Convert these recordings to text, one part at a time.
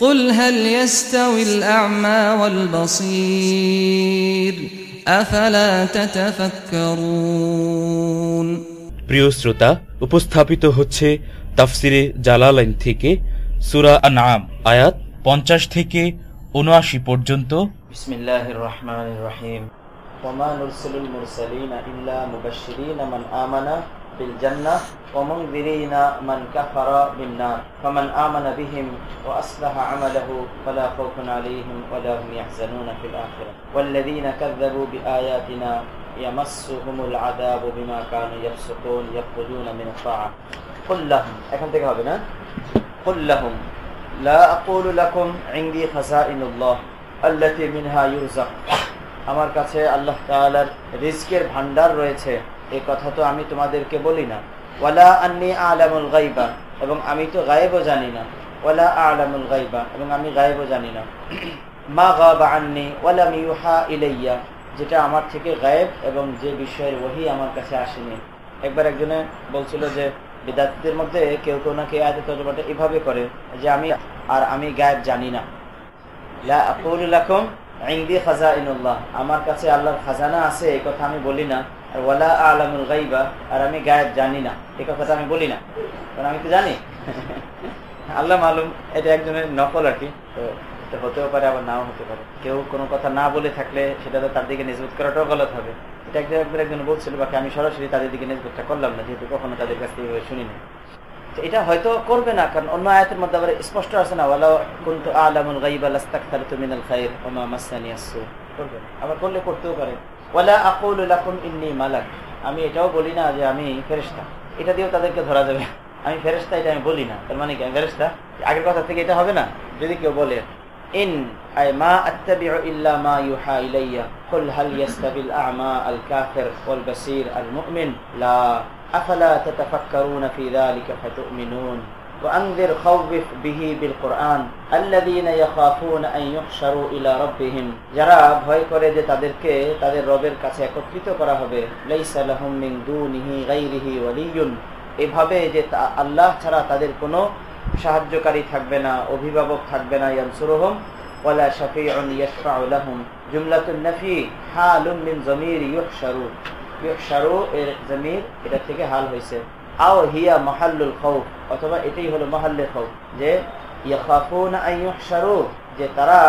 قل هل يستوي الأعمى والبصير أفلا تتفكرون প্রিয় শ্রোতা উপস্থাপিত হচ্ছে তাফসিরে জালালাইন থেকে সুরা আনআম আয়াত পঞ্চাশ থেকে উনআশি পর্যন্ত بسم الله الرحمن الرحيم وما نرسل المرسلين إلا مبشرين من آمن بالجنة ومنذرين من كفر بالنار فمن آمن بهم وأصلح عمله فلا خوف عليهم ولا هم يحزنون في الآخرة والذين كذبوا بآياتنا يمسهم العذاب بما كانوا يفسقون يخرجون من الطاعة قل لهم এখান থেকে হবে না قل لهم لا أقول لكم عندي خزائن الله التي منها يرزق আমার কাছে আল্লাহ তাআলার রিজকের ভান্ডার রয়েছে এই কথা তো আমি তোমাদেরকে বলি না। ওয়ালা আন্নি আলামুল গাইবা এবং আমি তো গায়েবও জানি না। ওয়ালা আলামুল গাইবা এবং আমি গায়েবও জানি না। মা গাবা আন্নি ওয়ালাম ইউহা ইলাইয়া, যেটা আমার থেকে গায়েব এবং যে বিষয়ের ওহি আমার কাছে আসেনি। একবার একজনে বলছিল যে, বিদ্যার্থীদের মধ্যে কেউ কেউ না কেউ আয়তে তর্জমাটা এভাবে করে যে আমি আর আমি গায়েব জানি না। আমার কাছে আল্লাহর খাজানা আছে, এই কথা আমি বলি না। আর আমি গায়েব জানি না। কথাটা আমি বলি না। কারণ আমি তো জানি। আল্লাহ এটা একজনের নকল আর কি। তো হতেও পারে, আবার নাও হতে পারে। কেউ কোনো কথা না বলে থাকলে সেটা তো তার দিকে নিজবুত করাটাও গলত হবে। এটা একজন একবার একজন বলছিল, বাকি আমি সরাসরি তাদের দিকে নিজবুতটা করলাম না, যেহেতু কখনো তাদের কাছ থেকে শুনিনি। এটা হয়তো করবে না, কারণ অন্য আয়াতের মধ্যে আবার স্পষ্ট আছে না, ওয়ালা কুনতু আলামুল গাইবা লাস্তাকতারতু মিনাল খাইর, ওয়া মাসানি। আবার করলে করতেও পারে। ওয়ালা আকুল লাকুম ইন্নি মালাক। আমি এটাও বলি না যে আমি ফেরেস্তা এটা দিয়েও তাদেরকে ধরা যাবে। আমি ফেরেস্তা এটা আমি বলি না। তার মানে কি, আমি ফেরেস্তা আগের কথা থেকে এটা হবে না? যদি কেউ বলে, ইন আই মা আত্তাবিউ ইল্লা মা ইউহা ইলাইয়া, কুল হাল ইয়াস্তাবিল আ'মা আল কাফির ওয়াল বাসীর আল মুমিন, লা, আফালা তাতাফাক্কারুনা ফি যালিকা ফাতুমিনুন? وأنذر خوف به بالقرآن الذين يخافون أن يحشروا إلى ربهم যারা ভয় করে যে তাদেরকে তাদের রবের কাছে একত্রিত করা হবে লাইসা লাহুম মিন দুনিহি গায়রিহি ওয়ালিয়ুন এভাবে যে তা- আল্লাহ ছাড়া তাদের কোনো সাহায্যকারী থাকবে না অভিভাবক থাকবে না ইয়ানসুরুহুম ওয়ালা শাফিউন ইয়াশফাউ লাহুম জুমলাতুন নাফি হালুন মিন জমির ইউহশারু ইউহশারু এর জমির এটা থেকে হাল হয়েছে আও হিয়া মাহাল্লুল খৌফ, অথবা এটাই হলো মাহাল্লে খৌফ, যে যে তারা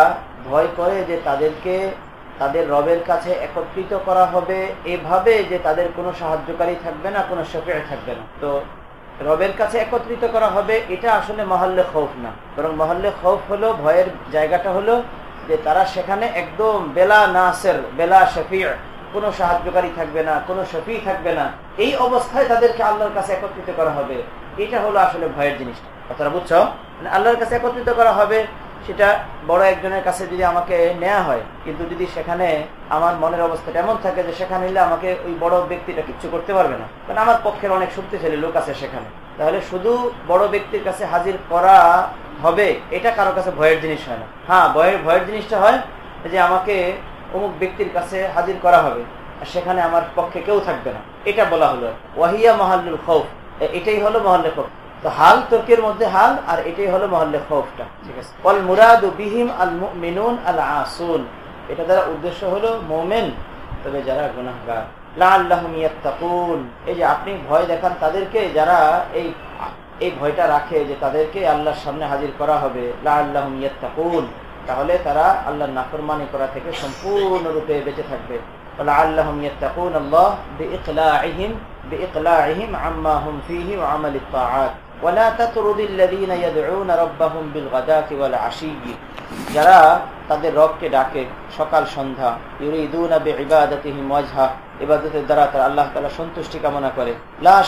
ভয় করে যে তাদেরকে, তাদের রবের কাছে একত্রিত করা হবে এভাবে যে তাদের কোনো সাহায্যকারী থাকবে না, কোনো শফিয়া থাকবে না। তো রবের কাছে একত্রিত করা হবে, এটা আসলে মহল্লে খৌফ না। বরং মহল্লে খৌফ হলো, ভয়ের জায়গাটা হলো যে তারা সেখানে একদম বেলা নাসের, বেলা শফিয়া কোনো সাহায্যকারী থাকবে না, কোনো শফি থাকবে না। এই অবস্থায় তাদেরকে আল্লাহর কাছে একত্রিত করা হবে। এটা হলো আসলে ভয়ের জিনিসটা। কথাটা বুঝছ? মানে আল্লাহর কাছে একত্রিত করা হবে, সেটা বড় একজনের কাছে যদি আমাকে নেওয়া হয়, কিন্তু যদি সেখানে আমার মনের অবস্থাটা এমন থাকে যে সেখানে নিলে আমাকে ওই বড় ব্যক্তিটা কিচ্ছু করতে পারবে না। কারণ আমার পক্ষের অনেক শক্তিশালী লোক আছে সেখানে। তাহলে শুধু বড় ব্যক্তির কাছে হাজির করা হবে, এটা কারও কাছে ভয়ের জিনিস হয় না। হ্যাঁ ভয়ের ভয়ের জিনিসটা হয় যে আমাকে অমুক ব্যক্তির কাছে হাজির করা হবে, আর সেখানে আমার পক্ষে কেউ থাকবে না। এটা বলা হলো, ওয়াহিয়া মহাল্লুল খৌফ। এটাই হলো মহল্লে খৌফ। তো হাল তর্কের মধ্যে হাল, আর এটাই হলো মহল্লে খৌফটা। ঠিক আছে? অল মুরাদু বিহিম আল মুমিনুন আল আসুন এটা দ্বারা উদ্দেশ্য হলো মোমেন, তবে যারা গুনাহগার। এই যে আপনি ভয় দেখান তাদেরকে, যারা এই এই ভয়টা রাখে যে তাদেরকে আল্লাহর সামনে হাজির করা হবে, লাআল্লাহুম ইয়াত্তাকুন। তাহলে তারা আল্লাহ নাফরমানি করা থেকে সম্পূর্ণরূপে বেঁচে থাকবে। যারা তাদের রবকে ডাকে সকাল, সন্ধ্যা ইবাদতের দ্বারা তারা আল্লাহ তালা সন্তুষ্টি কামনা করে। লা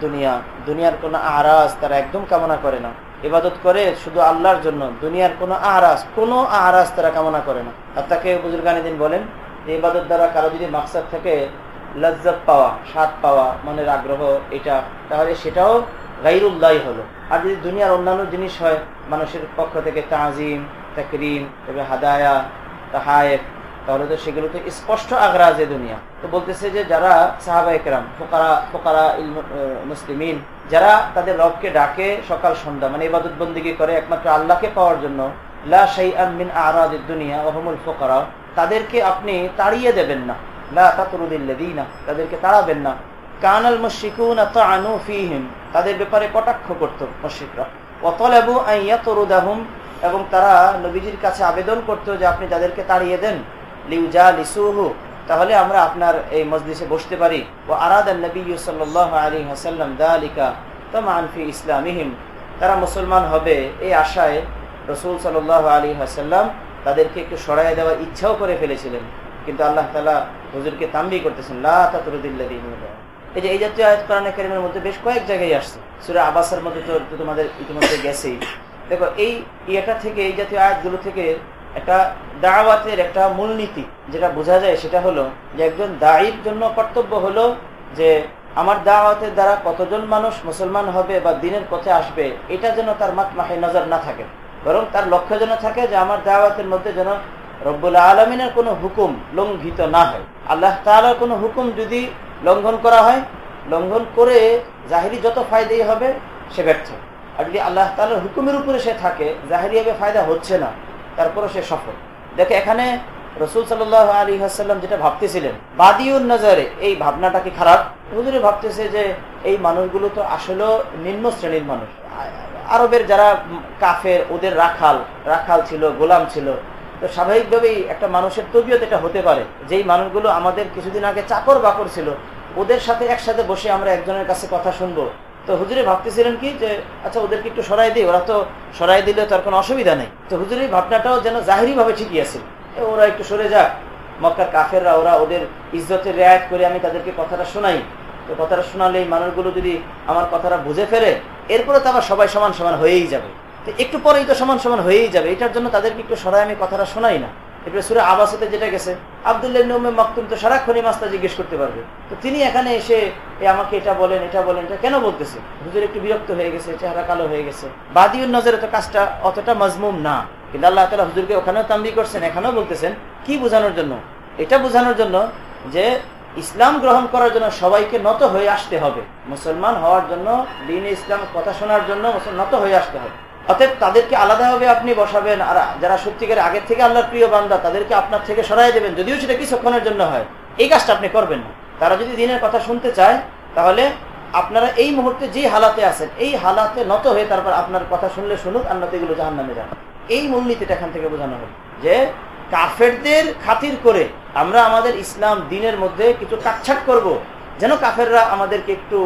দুনিয়া দুনিয়ার কোন আরাজ তারা একদম কামনা করে না। ইবাদত করে শুধু আল্লাহর জন্য, দুনিয়ার কোনো আহরাজ কোনো আহরাজ তারা কামনা করে না। আর তাকে বুজুর্গানি দিন বলেন, যে ইবাদত দ্বারা কারও যদি মাকসাদ থেকে, লজ্জত পাওয়া, স্বাদ পাওয়া, মনের আগ্রহ, এটা, তাহলে সেটাও গাইরুল্লাহ হলো। আর যদি দুনিয়ার অন্যান্য জিনিস হয়, মানুষের পক্ষ থেকে তাজিম, তাকরিম তবে হাদায়া তাহায়েফ তাহলে তো সেগুলো তো স্পষ্ট আগ্রাজে দুনিয়া। তো বলতেছে যে যারা সাহাবা একরাম ফোকারা ফোকারা মুসলিমিন, যারা তাদের রবকে ডাকে সকাল, সন্ধ্যা মানে ইবাদত বন্দিগি করে একমাত্র আল্লাহকে পাওয়ার জন্য, লা শাই মিন আরাদ দুনিয়া ওহমুল ফোকারা, তাদেরকে আপনি তাড়িয়ে দেবেন না। লা তাতরুদিল্লাদিনা তাদেরকে তাড়াবেন না। কানাল মুশরিকুন তাআনু ফীহিম, তাদের ব্যাপারে কটাক্ষ করত মুশরিকরা। ওয়াতালাবু আন ইয়াতরুদাহুম, এবং তারা নবীজির কাছে আবেদন করতো যে আপনি তাদেরকে তাড়িয়ে দেন। তাহলে আমরা আপনার এই মজলিসে বসতে পারি। ও আরাদান ইসলামিহিম। তারা মুসলমান হবে এই আশায় রসুল সাল্লাহ আলী হাসাল্লাম তাদেরকে একটু সরাই দেওয়ার ইচ্ছাও করে ফেলেছিলেন। কিন্তু আল্লাহ তালা হুজুরকে তাম্বি করতেছেন এই যে এই জাতীয় আয়াত কোরআন কারিমের মধ্যে বেশ কয়েক জায়গায় আসছে। সুরা আবাসের মধ্যে তো তোমাদের ইতিমধ্যে গেছেই। দেখো, এই ইয়েটা থেকে, এই জাতীয় আয়াতগুলো থেকে একটা দাওয়াতের একটা মূলনীতি যেটা বোঝা যায় সেটা হলো যে একজন দায়ীর জন্য কর্তব্য হলো যে আমার দাওয়াতের দ্বারা কতজন মানুষ মুসলমান হবে বা দিনের পথে আসবে, এটা যেন তার মাত মাহে নজর না থাকে। বরং তার লক্ষ্য যেন থাকে যে আমার দাওয়াতের মধ্যে যেন রব্বুল আলমিনের কোনো হুকুম লঙ্ঘিত না হয়। আল্লাহ তালার কোনো হুকুম যদি লঙ্ঘন করা হয়, লঙ্ঘন করে জাহিরি যত ফায়দাই হবে, সে ব্যর্থ। আর যদি আল্লাহ তালার হুকুমের উপরে সে থাকে জাহিরিভাবে ফায়দা হচ্ছে না। তারপরে সে সফল। দেখে, এখানে রসুল সাল আলী হাসাল্লাম যেটা ভাবতেছিলেন বাদিউর নজরে, এই ভাবনাটা কি খারাপ? হুজুরে ভাবতেছে যে এই মানুষগুলো তো আসলে নিম্ন শ্রেণির মানুষ। আরবের যারা কাফের, ওদের রাখাল রাখাল ছিল, গোলাম ছিল। তো স্বাভাবিকভাবেই একটা মানুষের তবিয়ত এটা হতে পারে। যেই মানুষগুলো আমাদের কিছুদিন আগে চাকর বাকর ছিল, ওদের সাথে একসাথে বসে আমরা একজনের কাছে কথা শুনব। তো হুজুরে ভাবতেছিলেন কি যে আচ্ছা ওদেরকে একটু সরাই দিই, ওরা তো সরাই দিলে তার কোনো অসুবিধা নেই। তো হুজুরের ভাবনাটাও যেন জাহিরি ভাবে ঠিকই আছে। ওরা একটু সরে যাক। মক্কার কাফেররা, ওরা ওদের ইজ্জতের রেয়াত করে আমি তাদেরকে কথাটা শোনাই। তো কথাটা শোনালে এই মানুষগুলো যদি আমার কথাটা বুঝে ফেলে, এরপরে তো আবার সবাই সমান সমান হয়েই যাবে। তো একটু পরেই তো সমান সমান হয়েই যাবে। এটার জন্য তাদেরকে একটু সরাই আমি কথাটা শোনাই না। এরপরে সুরে আবাসতে যেটা গেছে, আবদুল্লাহ নৌমে মকতুম তো সারাক্ষণই মাস্তা জিজ্ঞেস করতে পারবে। তো তিনি এখানে এসে আমাকে এটা বলেন এটা বলেন, এটা কেন বলতেছে? হুজুর একটু বিরক্ত হয়ে গেছে, চেহারা কালো হয়ে গেছে। বাদিউর নজরে তো কাজটা অতটা মজমুম না, কিন্তু আল্লাহ তালা হুজুরকে ওখানেও তাম্বি করছেন, এখানেও বলতেছেন, কি বোঝানোর জন্য? এটা বোঝানোর জন্য যে, ইসলাম গ্রহণ করার জন্য সবাইকে নত হয়ে আসতে হবে। মুসলমান হওয়ার জন্য, দিন ইসলাম কথা শোনার জন্য নত হয়ে আসতে হবে। অতএব তাদেরকে আলাদাভাবে আপনি বসাবেন। আর যারা সত্যিকারের আগের থেকে আল্লাহর প্রিয় বান্দা, তাদেরকে আপনার থেকে সরাই দেবেন। যদিও সেটা কিছুক্ষণের জন্য হয়। এই কাজটা আপনি করবেন না। তারা যদি দিনের কথা শুনতে চায়, তাহলে আপনারা এই মুহূর্তে যে হালাতে আছেন, এই হালাতে নত হয়ে তারপর আপনার কথা শুনলে শুনুক, আর এগুলো জাহান নামে যান এই মূলনীতিটা এখান থেকে বোঝানো হল যে, কাফেরদের খাতির করে আমরা আমাদের ইসলাম দিনের মধ্যে কিছু কাটছাট করব। যেন কাফেররা আমাদেরকে একটু,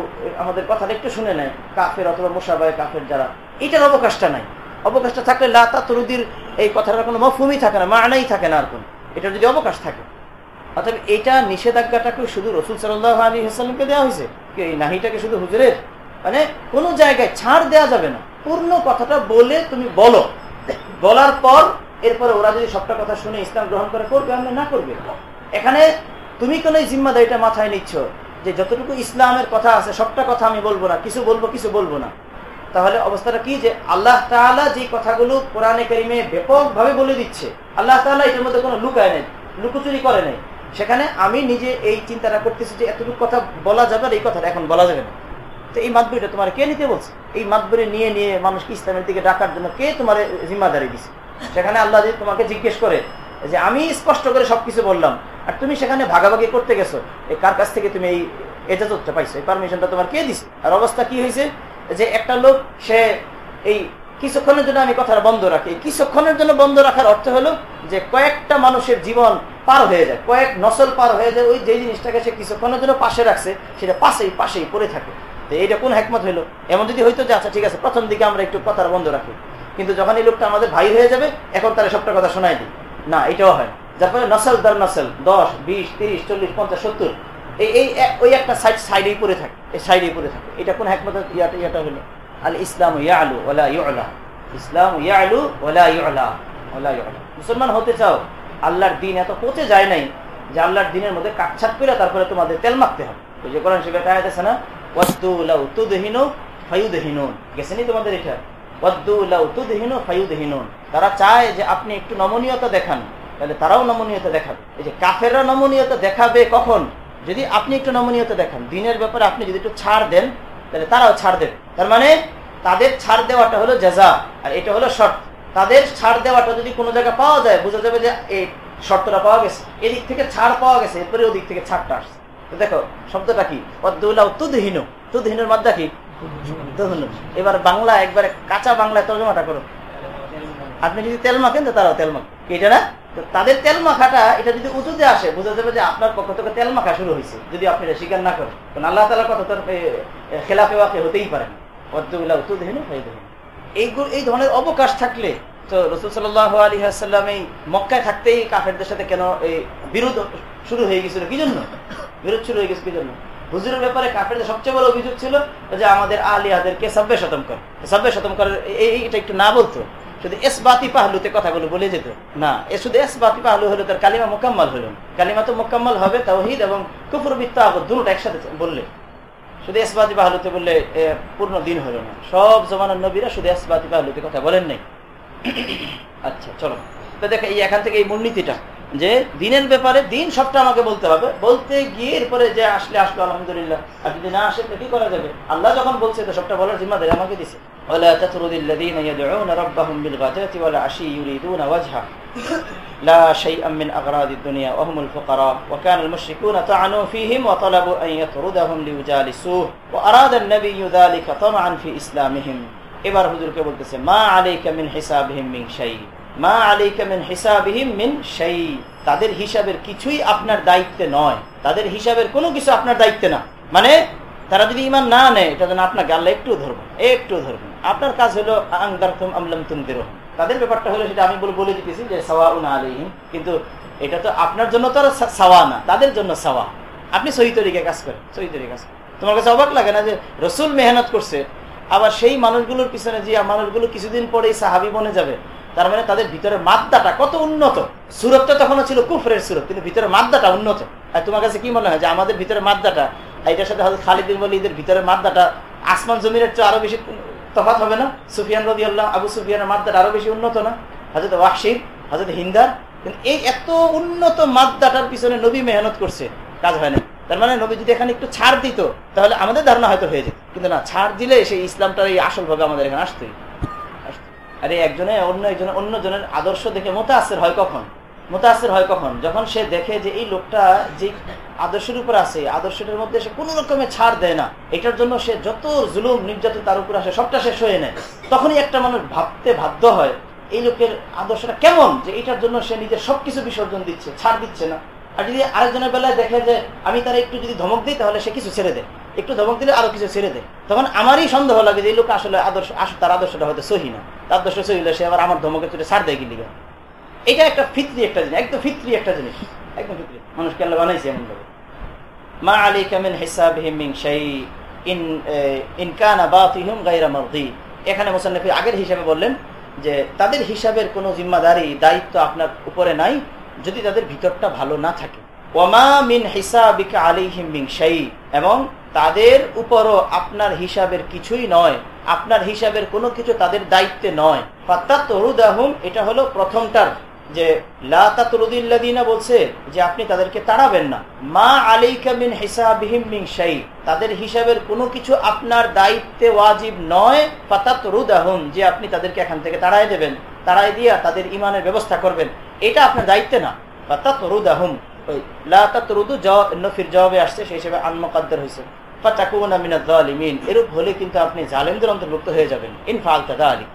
আমাদের কথাটা একটু শুনে নেয়। কাফের অথবা মোশাবায় কাফের যারা এটার অবকাশটা নাই। অবকাশটা থাকলে লাতা তরুদির এই কথাটার কোনো মফুমই থাকে না, মানাই থাকে না আর কোন। এটার যদি অবকাশ থাকে। অর্থাৎ এটা নিষেধাজ্ঞাটাকে শুধু রসুল সাল্লাহ আলী হাসাল্লামকে দেওয়া হয়েছে এই নাহিটাকে শুধু হুজুরের? মানে কোনো জায়গায় ছাড় দেওয়া যাবে না। পূর্ণ কথাটা বলে তুমি বলো। বলার পর এরপরে ওরা যদি সবটা কথা শুনে ইসলাম গ্রহণ করে, করবে আমি না করবে? এখানে তুমি কোনো জিম্মাদারিটা মাথায় নিচ্ছ যে যতটুকু ইসলামের কথা আছে, সবটা কথা আমি বলব না, কিছু বলব কিছু বলব না। তাহলে অবস্থাটা কি যে আল্লাহ তালা যে কথাগুলো কোরআনে কারিমে ব্যাপক ভাবে বলে দিচ্ছে, আল্লাহ তালা এটার মধ্যে কোনো লুকায় নেই, লুকোচুরি করে নেই। সেখানে আমি নিজে এই চিন্তাটা করতেছি যে এতটুকু কথা বলা যাবে আর এই কথাটা এখন বলা যাবে না। তো এই মাতবরিটা তোমার কে নিতে বলছে? এই মাতবরি নিয়ে নিয়ে মানুষকে ইসলামের দিকে ডাকার জন্য কে তোমার জিম্মাদারি দিছে? সেখানে আল্লাহ যদি তোমাকে জিজ্ঞেস করে যে আমি স্পষ্ট করে সবকিছু বললাম, আর তুমি সেখানে ভাগাভাগি করতে গেছো এই কার কাছ থেকে তুমি এই এজাজতটা পাইছো? এই পারমিশনটা তোমার কে দিছে? আর অবস্থা কি হয়েছে? যে একটা লোক, সে এই কিছুক্ষণের জন্য আমি কথাটা বন্ধ রাখি। কিছুক্ষণের জন্য বন্ধ রাখার অর্থ হলো যে কয়েকটা মানুষের জীবন পার হয়ে যায়, কয়েক নসল পার হয়ে যায়, ওই যে জিনিসটাকে সে কিছুক্ষণের জন্য পাশে রাখছে, সেটা পাশেই পাশেই পড়ে থাকে। তো এইটা কোন হ্যাকমত হইল এমন যদি হইতো যে আচ্ছা ঠিক আছে, প্রথম দিকে আমরা একটু কথা বন্ধ রাখি। কিন্তু যখন এই লোকটা আমাদের ভাই হয়ে যাবে, এখন তারা সবটা কথা শোনাই দিই না, এটাও হয় যার ফলে নসল দর নসল, দশ, বিশ, তিরিশ, চল্লিশ, পঞ্চাশ, সত্তর এই এই ওই একটা সাইড সাইডেই পড়ে থাকে, এই সাইডেই পড়ে থাকে। এটা কোন হ্যাকমত ইয়াটা ইয়াটা হলো আল ইসলাম ইয়ালু ওলা ইউলা। ইসলাম ইয়ালু ওলা ইউলা ওলা ইউলা। মুসলমান হতে চাও, আল্লাহর দিন এত পচে যায় নাই যে আল্লাহর দিনের মধ্যে কাটছাট করে তারপরে তোমাদের তেল মাখতে হবে। ওই যে কোরআন শিবের আয়াত আছে না, ওয়াদ্দু লাউ তুদহিনু ফায়ুদহিনুন। গেছেনি তোমাদের এটা? ওয়াদ্দু লাউ তুদহিনু ফায়ুদহিনুন। তারা চায় যে আপনি একটু নমনীয়তা দেখান। তাহলে তারাও নমনীয়তা দেখাবে। এই যে কাফেররা নমনীয়তা দেখাবে কখন? যদি আপনি একটু নমনীয়তা দেখান, দিনের ব্যাপারে আপনি যদি একটু ছাড় দেন, তাহলে তারাও ছাড় দেবে। তার মানে তাদের ছাড় দেওয়াটা হলো জাজা আর এটা হলো শর্ত। তাদের ছাড় দেওয়াটা যদি কোনো জায়গায় পাওয়া যায়, বোঝা যাবে যে এই শর্তটা পাওয়া গেছে। এদিক থেকে ছাড় পাওয়া গেছে, এরপরে ওদিক থেকে ছাড়টা আসছে। দেখো, শব্দটা কি? অদ্দৌলা তুদহীন। তুদহীনের মাদ্দা কি। এবার বাংলা একবারে কাঁচা বাংলায় তর্জমাটা করো। আপনি যদি তেল মাখেন, তো তারাও তেল মাখ। এটা না? তাদের তেল মাখাটা, এটা যদি উঁচুতে আসে, বোঝা যাবে যে আপনার পক্ষ থেকে তেল মাখা শুরু হয়েছে, যদি আপনি এটা স্বীকার না করেন। কারণ আল্লাহ তালার কথা তোর খেলাফে ওয়াকে হতেই পারে না। অদ্দৌলা তুদহীন এইগুলো এই ধরনের অবকাশ থাকলে, তো রসুল সাল্লাহ আলী আসাল্লাম এই মক্কায় থাকতেই কাফেরদের সাথে কেন এই বিরোধ শুরু হয়ে গেছিল? কি জন্য? বিরোধ শুরু হয়ে গেছে কি জন্য? হুজুরের ব্যাপারে কাফেরদের সবচেয়ে বড় অভিযোগ ছিল যে আমাদের আলিয়াদেরকে সব্বে শতম কর। সব্বে শতম করার এই এটা একটু না বলতো। শুধু এস বাতি পাহলুতে কথাগুলো বলে যেত। না, এ শুধু এস বাতি পাহলু হলো তার কালিমা মোকাম্মল হলো। কালিমা তো মোকাম্মল হবে, তাওহিদ এবং কুফুর বৃত্ত দুটো একসাথে বললে। শুধু এসবাতি পাহলুতে বললে পূর্ণ দিন হলো না। সব জমানার নবীরা শুধু এসবাতি পাহলুতে কথা বলেন নাই। আচ্ছা চলো। তো দেখো, এই এখান থেকে এই মূলনীতিটা। যে দিনের ব্যাপারে দিন সবটা আমাকে বলতে হবে বলতে গিয়ে এরপরে যে আসলে আসলো আলহামদুলিল্লাহ আর যদি না আসে তো কি করা যাবে আল্লাহ যখন বলছে তো সবটা বলার জিম্মাদারি আমাকে দিছে ولا تطرد الذين يدعون ربهم بالغداة والعشي يريدون وجهه لا شيئا من أغراض الدنيا وهم الفقراء وكان المشركون طعنوا فيهم وطلبوا أن يطردهم ليجالسوه وأراد النبي ذلك طمعا في إسلامهم এবার হুজুরকে বলতেছে মা আলাইকা মিন হিসাবহিম মিন শাই মা আলাইকা মিন হিসাবহিম মিন শাই। তাদের হিসাবের কিছুই আপনার দায়িত্বে নয়। তাদের হিসাবের কোনো কিছু আপনার দায়িত্বে না। মানে তারা যদি ইমান না নেয়, এটা যেন আপনাকে আল্লাহ একটু ধরবেন একটু ধরবেন আপনার কাজ হলো তাদের ব্যাপারটা হলো সেটা আমি বলে দিতেছি যে সাওয়া উন আলাইহিম। কিন্তু এটা তো আপনার জন্য তো সাওয়া না। তাদের জন্য সাওয়া। আপনি সহি তরিকে কাজ করেন, সহি তরিকে কাজ তোমার কাছে অবাক লাগে না যে রসুল মেহনত করছে, আবার সেই মানুষগুলোর পিছনে যে মানুষগুলো কিছুদিন পরেই সাহাবি বনে যাবে? তার মানে তাদের ভিতরে মাদ্দাটা কত উন্নত। সুরতটা তখনও ছিল কুফরের সুরত, কিন্তু ভিতরে মাদ্দাটা উন্নত। আর তোমার কাছে কি মনে হয় যে আমাদের ভিতরে মাদ্দাটা এটার সাথে হয়তো খালিদিন বলিদের ভিতরে মাদ্দাটা আসমান জমিনের চেয়ে আরও বেশি তফাত হবে না? সুফিয়ান রদি আল্লাহ আবু সুফিয়ানের মাদ্দাটা আরও বেশি উন্নত না? হাজরত ওয়াসির হাজরত হিন্দার, কিন্তু এই এত উন্নত মাদ্দাটার পিছনে নবী মেহনত করছে, কাজ হয় না। তার মানে নবী যদি এখানে একটু ছাড় দিত, তাহলে আমাদের ধারণা হয়তো হয়ে যেত। কিন্তু না, ছাড় দিলে সেই ইসলামটার এই আসল ভাবে আমাদের এখানে আসতোই। আরে একজনে অন্য একজনে অন্য জনের আদর্শ দেখে মোতাসের হয় কখন? মোতাসের হয় কখন? যখন সে দেখে যে এই লোকটা যে আদর্শের উপর আছে এই আদর্শটার মধ্যে সে কোনো রকমের ছাড় দেয় না, এটার জন্য সে যত জুলুম, নির্যাতন তার উপর আসে, সবটা শেষ হয়ে নেয়। তখনই একটা মানুষ ভাবতে বাধ্য হয়, এই লোকের আদর্শটা কেমন? যে এটার জন্য সে নিজের সবকিছু বিসর্জন দিচ্ছে, ছাড় দিচ্ছে না। আর যদি আরেকজনের বেলায় দেখে যে আমি তার একটু যদি ধমক দিই, তাহলে সে কিছু ছেড়ে দেয়। একটু ধমক দিলে আরও কিছু ছেড়ে দেয়। তখন আমারই সন্দেহ লাগে যে এই লোক আসলে আদর্শ তার আদর্শটা হয়তো সহি না। তার আদর্শ সহি সে আবার আমার ধমকে তুলে ছাড় দেয় গিলিগা এটা একটা ফিতরি একটা জিনিস, একদম ফিতরি একটা জিনিস। একদম ফিতরি। মানুষকে আল্লাহ বানাইছে এমন ভাবে। মা আলাইকা মিন হিসাব হিমিং শাই ইন ইন কানা বাতিহুম গায়রা মারদি। এখানে মুসান্নফি আগের হিসাবে বললেন যে তাদের হিসাবের কোনো জিম্মাদারি, দায়িত্ব আপনার উপরে নাই। যদি তাদের ভিতরটা ভালো না থাকে। ওমা মিন হিসাবিকা আলাইহিম মিন শাই, এবং তাদের উপরও আপনার হিসাবের কিছুই নয়, আপনার হিসাবের কোনো কিছু তাদের দায়িত্বে নয়। ফাত্তা তরুদাহুম এটা হলো প্রথমটার যে লাতাতুরুদিল্লাদিনা বলছে যে, আপনি তাদেরকে তাড়াবেন না। মা আলাইকা মিন হিসাবিহিম মিন তাদের হিসাবের কোনো কিছু আপনার দায়িত্বে ওয়াজিব নয়। ফাতাতুরুদাহুম, যে আপনি তাদেরকে এখান থেকে তাড়াই দেবেন। তাড়াই দিয়া তাদের ইমানের ব্যবস্থা করবেন। এটা আপনার দায়িত্বে না। ফাতাতুরুদাহুম, ওই লাতাতুরুদু নফির জবাবে আসছে, সেই হিসেবে আনমকাদ্দার হয়েছে ফাতাকুনা মিনাজ জালিমিন এরূপ হলে কিন্তু আপনি জালেমদের অন্তর্ভুক্ত হয়ে যাবেন। ইনফাল তাদালিক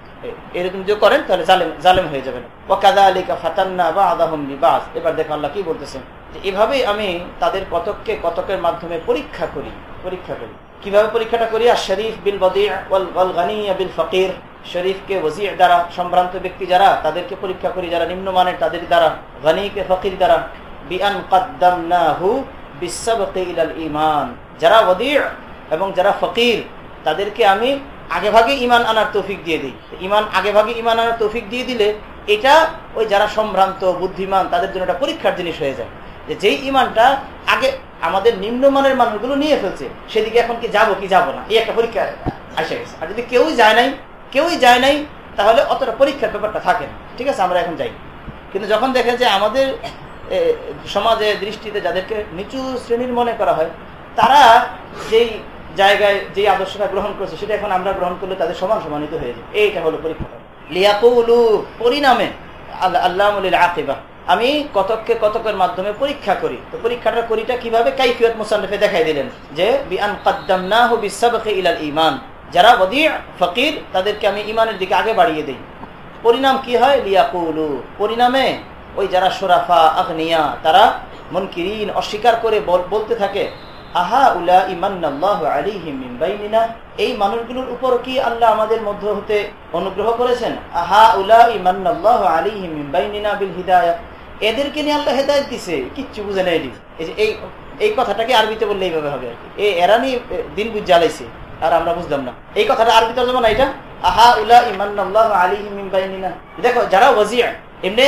এরকম যদি করেন, তাহলে জালেম জালেম হয়ে যাবেন। ও কাদা আলিকা ফাতান্না বা আদাহম বিবাস এবার দেখো আল্লাহ কি বলতেছেন যে এভাবেই আমি তাদের কতককে কতকের মাধ্যমে পরীক্ষা করি পরীক্ষা করি। কীভাবে পরীক্ষাটা করি? আর শরীফ বিল বদি ওয়াল গানিয়া বিল ফকির। শরীফকে ওজির দ্বারা সম্ভ্রান্ত ব্যক্তি যারা, তাদেরকে পরীক্ষা করি যারা নিম্নমানের, তাদের দ্বারা গানিকে ফকির দ্বারা। বিআন কাদ্দামনাহু বিসাবকি ইলাল ইমান যারা ওদির এবং যারা ফকির, তাদেরকে আমি আগে ভাগে ইমান আনার তৌফিক দিয়ে দিই। ইমান আগে ভাগে ইমান আনার তৌফিক দিয়ে দিলে এটা ওই যারা সম্ভ্রান্ত, বুদ্ধিমান, তাদের জন্য একটা পরীক্ষার জিনিস হয়ে যায়। যে যেই ইমানটা আগে আমাদের নিম্নমানের মানুষগুলো নিয়ে ফেলছে, সেদিকে এখন কি যাব কি যাব না? এই একটা পরীক্ষা আসে গেছে। আর যদি কেউই যায় নাই, কেউই যায় নাই, তাহলে অতটা পরীক্ষার ব্যাপারটা থাকে না। ঠিক আছে, আমরা এখন যাই। কিন্তু যখন দেখেন যে আমাদের সমাজে, দৃষ্টিতে যাদেরকে নিচু শ্রেণির মনে করা হয়, তারা যেই জায়গায় যে আদর্শটা গ্রহণ করছে, সেটা এখন আমরা গ্রহণ করলে তাদের সমান সমানিত হয়ে যায় এইটা হলো পরীক্ষা। লিয়াকুলু পরিণামে আল্লাহ আকিবা। আমি কতককে কতকের মাধ্যমে পরীক্ষা করি? তো পরীক্ষাটা করিটা কীভাবে? কাইফিয়ত মুসান্নফে দেখাই দিলেন যে বিআন কাদ্দামনাহু বিসাবকি ইলাল ঈমান। যারা বদি ফকির, তাদেরকে আমি ইমানের দিকে আগে বাড়িয়ে দিই। পরিণাম কি হয়? লিয়াকুলু। পরিণামে ওই যারা সোরাফা, আগনিয়া, তারা মনকিরিন, অস্বীকার করে বল- বলতে থাকে আহা উলা ইমান্নাল্লাহু আলাইহিম মিন বাইনিনা, এই মানুষগুলোর উপর কি আল্লাহ আমাদের মধ্য হতে অনুগ্রহ করেছেন? আহা উলা ইমান্নাল্লাহু আলাইহিম মিন বাইনিনা বিল হিদায়াহ এদেরকে নিয়ে আল্লাহ হেদায়েত দিছে, কিচ্ছু বুঝে নেই। এই এই কথাটাকে আরবিতে বললে এইভাবে হবে আর কি। এই এরা নিয়ে দিন বুঝ জ্বালাইছে, আর আমরা বুঝলাম না। এই কথাটা আরবি তর্জমা না এটা? আহা উলা ইমান্নাল্লাহু আলাইহিম মিন বাইনিনা। দেখো, যারা ওয়াজিয়া এমনি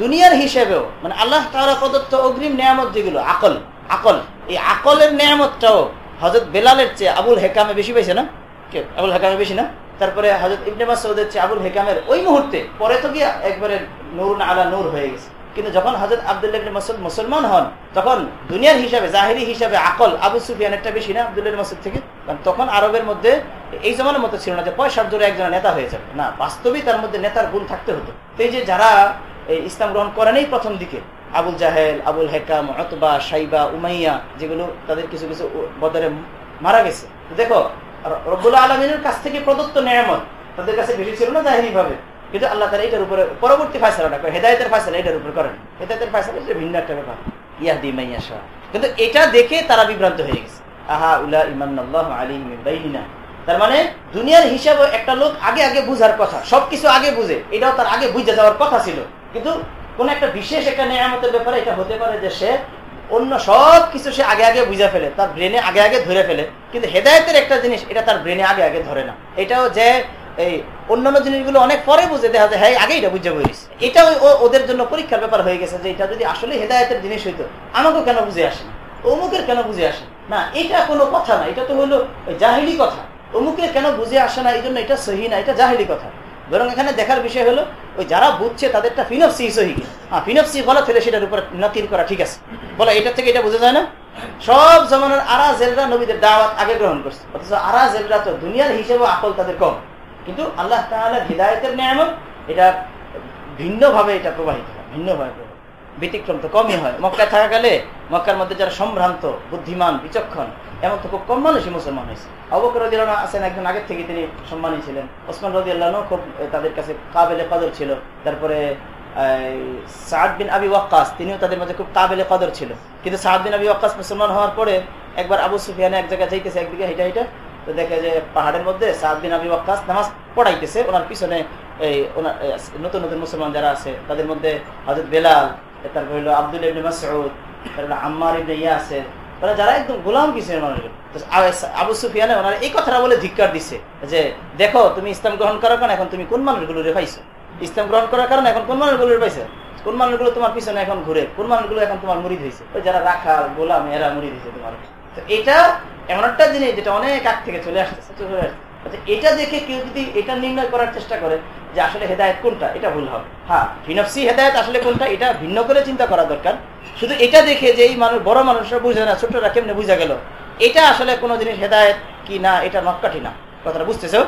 দুনিয়ার হিসেবেও মানে আল্লাহ তাআলা প্রদত্ত অগ্রিম নিয়ামত যেগুলো, আকল আকল এই আকলের নিয়ামতটাও হজরত বেলালের চেয়ে আবুল হেকামে বেশি পাইছে না? কে? আবুল হেকামে বেশি না? তারপরে হজরত ইবনে মাসউদের চেয়ে আবুল হেকামের ওই মুহূর্তে, পরে তো গিয়া একবারে নূর আলা নূর হয়ে গেছে। কিন্তু যখন হজরত আবদুল্লাহ মাসউদ মুসলমান হন, তখন দুনিয়ার হিসাবে, জাহেরি হিসাবে আকল আবু সুফিয়ানেরটা বেশি না আবদুল্লাহ মাসুদ থেকে? কারণ তখন আরবের মধ্যে এই জমানের মতো ছিল না যে পয়সার জোরে একজন নেতা হয়ে যাবে। না বাস্তবিক তার মধ্যে নেতার গুণ থাকতে হতো। এই যে যারা এই ইসলাম গ্রহণ করেনই প্রথম দিকে আবুল জাহেল, আবুল হেকাম অতবা সাইবা উমাইয়া, যেগুলো তাদের কিছু কিছু বদরে মারা গেছে। দেখো, রব্বুল আলমিনের কাছ থেকে প্রদত্ত নিয়ামত তাদের কাছে বেশি ছিল না জাহেরি ভাবে কিন্তু আল্লাহ তারা এটার উপরে পরবর্তী ফায়সালাটা করে, হেদায়তের ফায়সালা এটার উপরে করেন। হেদায়তের ফায়সালা এটা ভিন্ন একটা ব্যাপার। ইয়াহদি মাইয়া শাহ কিন্তু এটা দেখে তারা বিভ্রান্ত হয়ে গেছে। আহা উলা ইমান আলী তার মানে দুনিয়ার হিসাবে একটা লোক আগে আগে বুঝার কথা, সবকিছু আগে বুঝে। এটাও তার আগে বুঝে যাওয়ার কথা ছিল। কিন্তু কোন একটা বিশেষ একটা নিয়ামতের ব্যাপারে এটা হতে পারে যে সে অন্য সব কিছু সে আগে আগে বুঝে ফেলে, তার ব্রেনে আগে আগে ধরে ফেলে। কিন্তু হেদায়তের একটা জিনিস, এটা তার ব্রেনে আগে আগে ধরে না। এটাও যে এই অন্যান্য জিনিসগুলো অনেক পরে বুঝে, দেখা যায় হ্যাঁ আগে এটা বুঝে বলিস এটা ওদের জন্য পরীক্ষার ব্যাপার হয়ে গেছে যে এটা যদি আসলে হেদায়তের জিনিস হইতো, আমাকেও কেন বুঝে আসে অমুকের কেন বুঝে আসে না? এটা কোনো কথা না, এটা তো হলো জাহিলি কথা। অমুকের কেন বুঝে আসে না? এই জন্য এটা সহি না, এটা জাহিলি কথা। বরং এখানে দেখার বিষয় হলো, ওই যারা বুঝছে তাদেরটা ফিনফসি সহি। হ্যাঁ ফিনফসি বলা ফেলে সেটার উপর নাতির করা ঠিক আছে। বলা, এটা থেকে এটা বোঝা যায় না? সব জমানার আরা জেলরা নবীদের দাওয়াত আগে গ্রহণ করছে। অথচ আরা জেলরা তো দুনিয়ার হিসেবে আকল তাদের কম। কিন্তু আল্লাহ তাআলার হৃদায়তের নিয়ামত, এটা ভিন্নভাবে এটা প্রবাহিত হয়, ভিন্নভাবে ব্যতিক্রম তো কমই হয়। মক্কায় থাকা গেলে মক্কার মধ্যে যারা সম্ভ্রান্ত, বুদ্ধিমান, বিচক্ষণ এমন তো খুব কম মানুষই মুসলমান হয়েছে। অবকর রদিয়াল্লাহ আছেন একজন আগের থেকে তিনি সম্মানী ছিলেন। ওসমান রদিয়াল্লাহ খুব তাদের কাছে কাবেলে কদর ছিল। তারপরে সাদ বিন আবি ওয়াক্কাস, তিনিও তাদের মধ্যে খুব কাবেলে কদর ছিল। কিন্তু সাদ বিন আবি ওয়াক্কাস মুসলমান হওয়ার পরে একবার আবু সুফিয়ানে এক জায়গায় যাইতেছে একদিকে হেঁটে হেঁটে, তো দেখে যে পাহাড়ের মধ্যে সাদ বিন আবি ওয়াক্কাস নামাজ পড়াইতেছে। ওনার পিছনে এই, ওনার নতুন নতুন মুসলমান যারা আছে, তাদের মধ্যে হজরত বেলাল, তারপর হইল আব্দুল ইবনে মাসউদ, তারপর আম্মার ইবনে ইয়াসের তারা যারা একদম গোলাম কিসের মানুষ আবু সুফিয়ানে ওনারা এই কথাটা বলে ধিক্কার দিছে যে, দেখো, তুমি ইসলাম গ্রহণ করার কারণে এখন তুমি কোন মানুষগুলো রে পাইছো? ইসলাম গ্রহণ করার কারণে এখন কোন মানুষগুলো রে পাইছো? কোন মানুষগুলো তোমার পিছনে এখন ঘুরে? কোন মানুষগুলো এখন তোমার মুড়ি হয়েছে ওই যারা রাখাল, গোলাম, এরা মুড়ি দিয়েছে তোমার। তো এটা এমন একটা জিনিস যেটা অনেক আগ থেকে চলে আসতেছে, চলে আসছে আচ্ছা, এটা দেখে কেউ যদি এটা নির্ণয় করার চেষ্টা করে যে আসলে হেদায়ত কোনটা এটা ভুল হবে। হ্যাঁ ফিনফসি হেদায়ত আসলে কোনটা এটা ভিন্ন করে চিন্তা করা দরকার। শুধু এটা দেখে যে এই মানুষ বড় মানুষরা বুঝে না ছোটরা কেমনে বুঝা গেল? এটা আসলে কোনো জিনিস হেদায়ত কি না এটা নক্কাঠি না। কথাটা বুঝতেছো?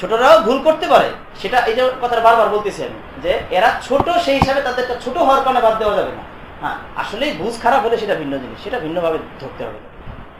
ছোটরাও ভুল করতে পারে। সেটা এই যে কথাটা বারবার বলতেছি আমি যে এরা ছোট সেই হিসাবে তাদেরটা ছোট হওয়ার কারণে বাদ দেওয়া যাবে না। হ্যাঁ আসলে বুঝ খারাপ হলে সেটা ভিন্ন জিনিস সেটা ভিন্নভাবে ধরতে হবে।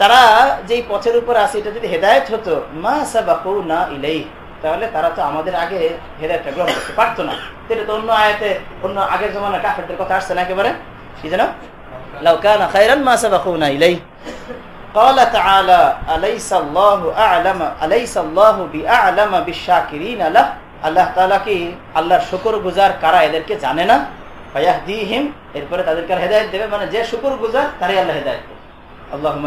তারা যেই পথের উপর আছে এটা যদি হেদায়ত হতো মা সাবাকু না ইলাই তাহলে তারা তো আমাদের আগে হেদায়তটা গ্রহণ করতে পারতো না তো এটা তো অন্য আয়াতে অন্য আগের জমানা কাফেরদের কথা আসছে না একেবারে কি যেন লাউ কানা খায়রান মা সাবাকুনা ইলাইহি قال تعالى أليس الله أعلم أليس الله بأعلم بالشاكرين له আল্লাহ তাআলা কি আল্লাহর শুকর গুজার কারা এদেরকে জানে না ফায়াহদিহিম এরপরে তাদেরকে আর হেদায়েত দেবে মানে যে শুকর গুজার তারই আল্লাহ হেদায়েত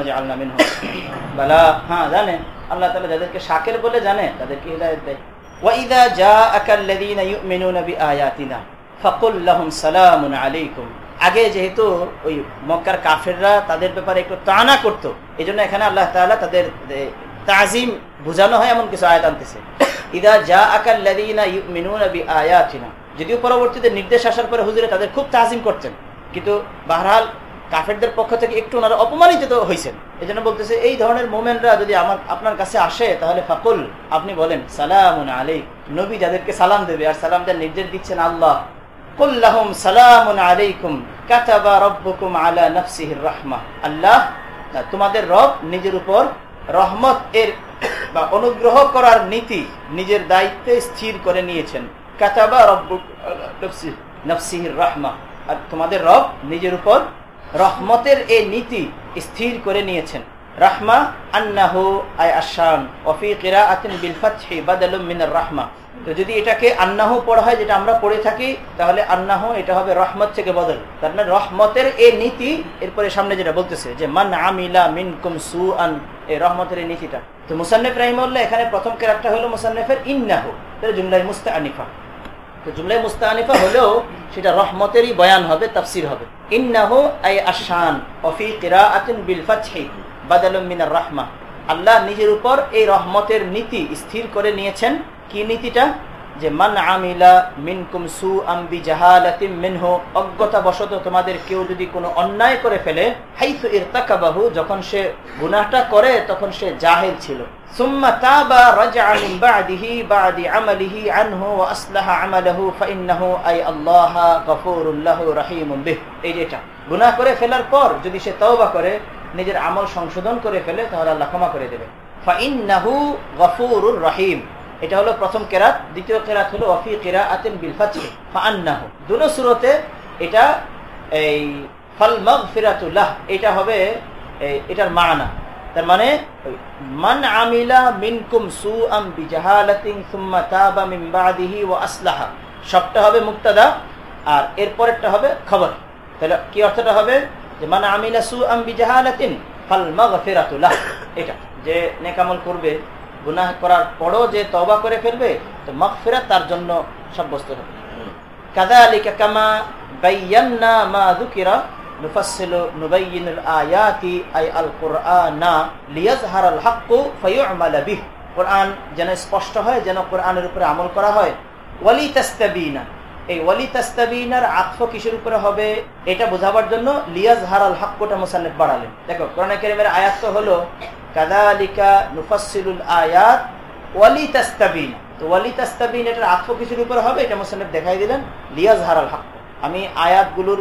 জাআলনা মিনহুম। বালা হ্যাঁ জানে। আল্লাহ তাআলা যাদেরকে শাকির বলে জানে, তাদেরকে হেদায়েত দেয়। ওয়াইদা সালামুন আলাইকুম। আগে যেহেতু ওই মক্কার কাফেররা তাদের ব্যাপারে একটু তানা করতো এই জন্য এখানে আল্লাহ তাআলা তাদের তাজিম বোঝানো হয় এমন কিছু আয়াত আনতেছে। ইদা যা আকাল্লাযীনা ইউমিনুনা বিআয়াতিনা। যদিও পরবর্তীতে নির্দেশ আসার পরে হুজুরে তাদের খুব তাজিম করতেন, কিন্তু বাহরাল কাফেরদের পক্ষ থেকে একটু ওনারা অপমানিত হয়েছেন এই জন্য বলতেছে, এই ধরনের মোমেনরা যদি আমার, আপনার কাছে আসে, তাহলে ফাকুল, আপনি বলেন, সালামুন আলাইক। নবী যাদেরকে সালাম দেবে, আর সালাম দেওয়ার নির্দেশ দিচ্ছেন আল্লাহ। আলা রাহমা নিজের উপর রহমত এর, বা অনুগ্রহ করার নীতি নিজের দায়িত্বে স্থির করে নিয়েছেন। কাতাবা আলা নাফসিহি আর তোমাদের রব নিজের উপর রহমতের এই নীতি স্থির করে নিয়েছেন। রাহমা আন্নাহু আই আশান অফি কিরাআতিন বিল ফাতহি বাদালুম মিনার রাহমা। তো যদি এটাকে আন্নাহু পড়া হয়, যেটা আমরা পড়ে থাকি, তাহলে আন্নাহু এটা হবে রহমত থেকে বদল। তার মানে রহমতের এই নীতি, এরপরে সামনে যেটা বলতেছে যে, মান আমিলা মিনকুম সুআন এই রহমতের এই নীতিটা। তো মুসান্নেফ রাহিমুল্লাহ এখানে প্রথম কেরাকটা হলো মুসান্নেফের ইন্নাহু জুমলাই মুস্তাআনিফা। তো মুস্তানিফা হলেও সেটা রহমতেরই বয়ান হবে, তাফসির হবে। ইন্নাহু আই আশান অফি কিরাআতিন বিল ফাতহি, বাদালুম মিনার রাহমা। আল্লাহ নিজের উপর এই রহমতের নীতি স্থির করে নিয়েছেন। কি নীতিটা? যে মান আমিলা মিনকুম সু আম্বি জাহালাতিম মিনহু অজ্ঞতা বশত তোমাদের কেউ যদি কোনো অন্যায় করে ফেলে, হাইসু ইরতাকাবাহু, যখন সে গুনাহটা করে, তখন সে জাহেল ছিল। তাবা রাজআ মিন বাদিহি, বাদি আমালিহি আনহু ওয়া আসলাহা আমালাহু ফাইন্নাহু আই আল্লাহ গফুরুল লাহু রাহিমুম বিহ। এই যেটা গুনাহ করে ফেলার পর যদি সে তওবা করে, নিজের আমল সংশোধন করে ফেলে, তাহলে আল্লাহ ক্ষমা করে দেবে। ফাইন্নাহু গফুরুর রহিম। এটা হলো প্রথম কেরাত, দ্বিতীয় কেরাত হলো অফি কেরা আতেন বিল ফাতহি, ফাআন্নাহু। দুনো সুরতে এটা এই ফাল মাগফিরাতুল্লাহ এটা হবে এটার মানা। তার মানে মান আমিলা মিনকুম সুআম বিজাহালাতিন সুম্মা তাবা মিন বাদিহি ওয়া আসলাহা। সবটা হবে মুক্তাদা আর এরপরেরটা হবে খবর। তাহলে কি অর্থটা হবে? যে মান আমিলা সুআম বিজাহালাতিন ফাল মাগফিরাতুল্লাহ এটা যে নেকামল করবে গুনাহ করার পরও যে তওবা করে ফেলবে তো মাগফিরাত তার জন্য সাব্যস্ত হবে। কাযালিকা কামা বায়ান্না মা যুকিরা নুফাসসিলু নুবাইয়িনুল আয়াতি আই আল কুরআনা লিয়াজহারাল হাক্কু ফায়ু'মালা বিহ কোরআন যেন স্পষ্ট হয় যেন কোরআনের উপরে আমল করা হয়। ওয়ালি তাস্তাবিনা এই ওয়ালি তাস্তাবিনার আতফ কিসের উপরে হবে؟ এটা বোঝাবার জন্য লিয়াজ হারাল হাক্কুটা মুসান্নিফ বাড়ালেন। দেখো, কোরআন কারিমের আয়াত তো হলো কাদালিকা নুফাসসিলুল আয়াত ওয়ালি তাস্তাবিন তো ওয়ালি তাস্তাবিন এটার আতফ কিসের উপরে হবে؟ এটা মুসান্নিফ দেখাই দিলেন। লিয়াজ হারাল হাক্কু আমি আয়াতগুলোর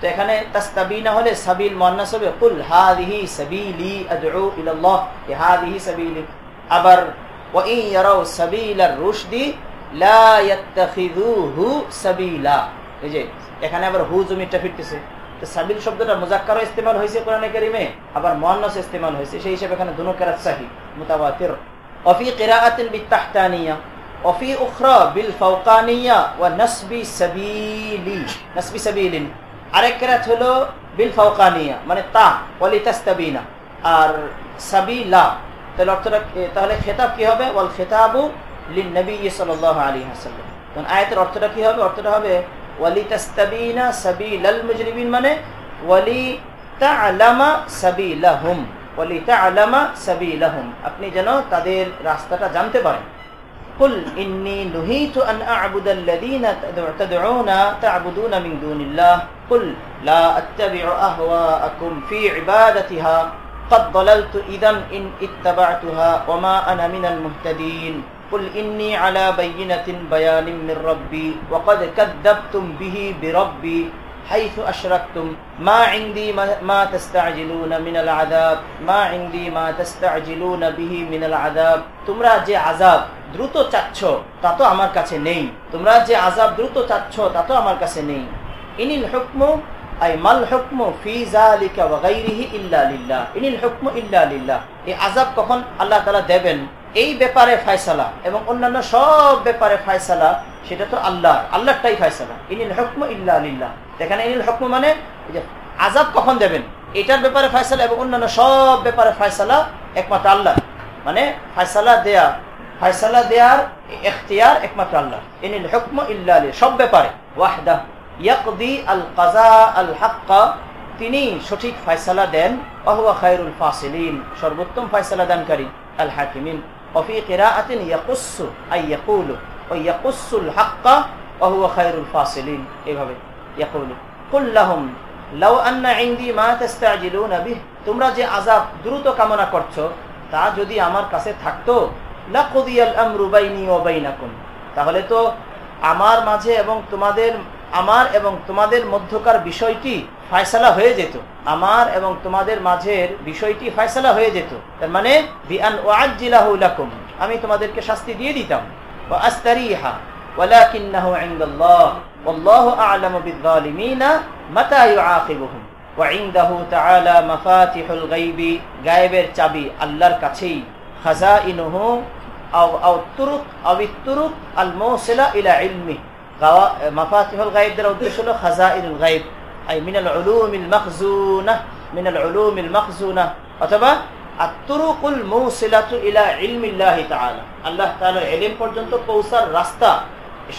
তো এখানে তাস্তাবিনা হলে সাবিল মুয়ান্নাস হবে কুল হাদিহি সাবিলি আদউ ইলাল্লাহ এ হাদিহি সাবিলি আবার ওয়া ইন ইয়ারাউ সাবিলার রুশদি লা ইয়াত্তাখিযুহু সাবিলা এই যে এখানে আবার হু জমিটা ফিরতেছে তো সাবিল শব্দটা মুজাক্কারও ইস্তেমাল হয়েছে কোরআনে কারীমে আবার মুয়ান্নাস ইস্তেমাল হয়েছে সেই হিসেবে এখানে দুনো কেরাত সাহি মুতাওয়াতির وفي قراءة بالتحتانية وفي أخرى بالفوقانية ونسب سبيلي نسب سبيل আরেক কেরাত হলো বিল ফাওকানিয়া মানে তা ওয়ালি তাস্তাবিনা আর সাবিলা, তাহলে অর্থটা তাহলে খেতাব কি হবে? ওয়াল খেতাবু লিন নবী সাল্লাল্লাহু আলাইহি ওয়াসাল্লাম। তখন আয়াতের অর্থটা কি হবে? অর্থটা হবে ওয়ালি তাস্তাবিনা সাবিলাল মুজরিমিন মানে ওয়ালি তা'লামা সাবিলাহুম ওয়ালি তা'লামা সাবিলাহুম। আপনি যেন তাদের রাস্তাটা জানতে পারেন। قل إني نهيت أن أعبد الذين تدعون تعبدون من دون الله قل لا أتبع أهواءكم في عبادتها قد ضللت إذا إن اتبعتها وما أنا من المهتدين قل إني على بينة بيان من ربي وقد كذبتم به بربي حيث أشركتم ما عندي ما تستعجلون من العذاب ما عندي ما تستعجلون به من العذاب تمرا جي عذاب দ্রুত চাচ্ছ, তা তো আমার কাছে নেই। তোমরা যে আযাব দ্রুত চাচ্ছ, তা তো আমার কাছে নেই। ইনিল হুকমু, আই মাল হুকমু ফি যালিকা ওয়া গায়রিহি ইল্লা লিল্লাহ। ইনিল হুকমু ইল্লা লিল্লাহ। এই আযাব কখন আল্লাহ তাআলা দেবেন? এই ব্যাপারে ফয়সালা এবং অন্যান্য সব ব্যাপারে ফয়সালা, সেটা তো আল্লাহ আল্লাহটাই ফয়সালা। ইনিল হুকমু ইল্লা লিল্লাহ। দেখেন ইনিল হুকমু মানে যে আযাব কখন দেবেন? এটার ব্যাপারে ফয়সালা এবং অন্যান্য সব ব্যাপারে ফয়সালা একমাত্র আল্লাহ মানে ফয়সালা দেয়া ফায়সালা দেয়ার এখতিয়ার একমাত্র আল্লাহ। ইনিল হকম ইল্লা সব ব্যাপারে। ওয়াহদা, ইয়াকদি আল কাজা আল হাক্কা, তিনি সঠিক ফায়সালা দেন। অহুয়া খায়রুল ফাসিলিন, সর্বোত্তম ফায়সালা দানকারী আল হাকিমিন। অফি কেরাআতিন ইয়াকুসু আই ইয়াকুল ও ইয়াকুসুল হাক্কা অহুয়া খায়রুল ফাসিলিন। এভাবে ইয়াকুলু, কুল্লাহম, লাউ আন্না ইন্দি মা তেস্তাজিলুনা বিহ, তোমরা যে আযাব দ্রুত কামনা করছ, তা যদি আমার কাছে থাকতো তাহলে তো আমার মাঝে এবং তোমাদের, আমার এবং তোমাদের মধ্যকার বিষয়টি ফায়সালা হয়ে যেত। আমার এবং তোমাদের মাঝের বিষয়টি ফায়সালা হয়ে যেত। তার মানে আমি তোমাদেরকে শাস্তি দিয়ে দিতাম। মাতা গায়েবের চাবি আল্লাহর কাছেই ইলা ইলমি। উদ্দেশ্য হলো খাজাইনুল গায়ব। মিনাল ইলা আল্লাহ পর্যন্ত পৌঁছার রাস্তা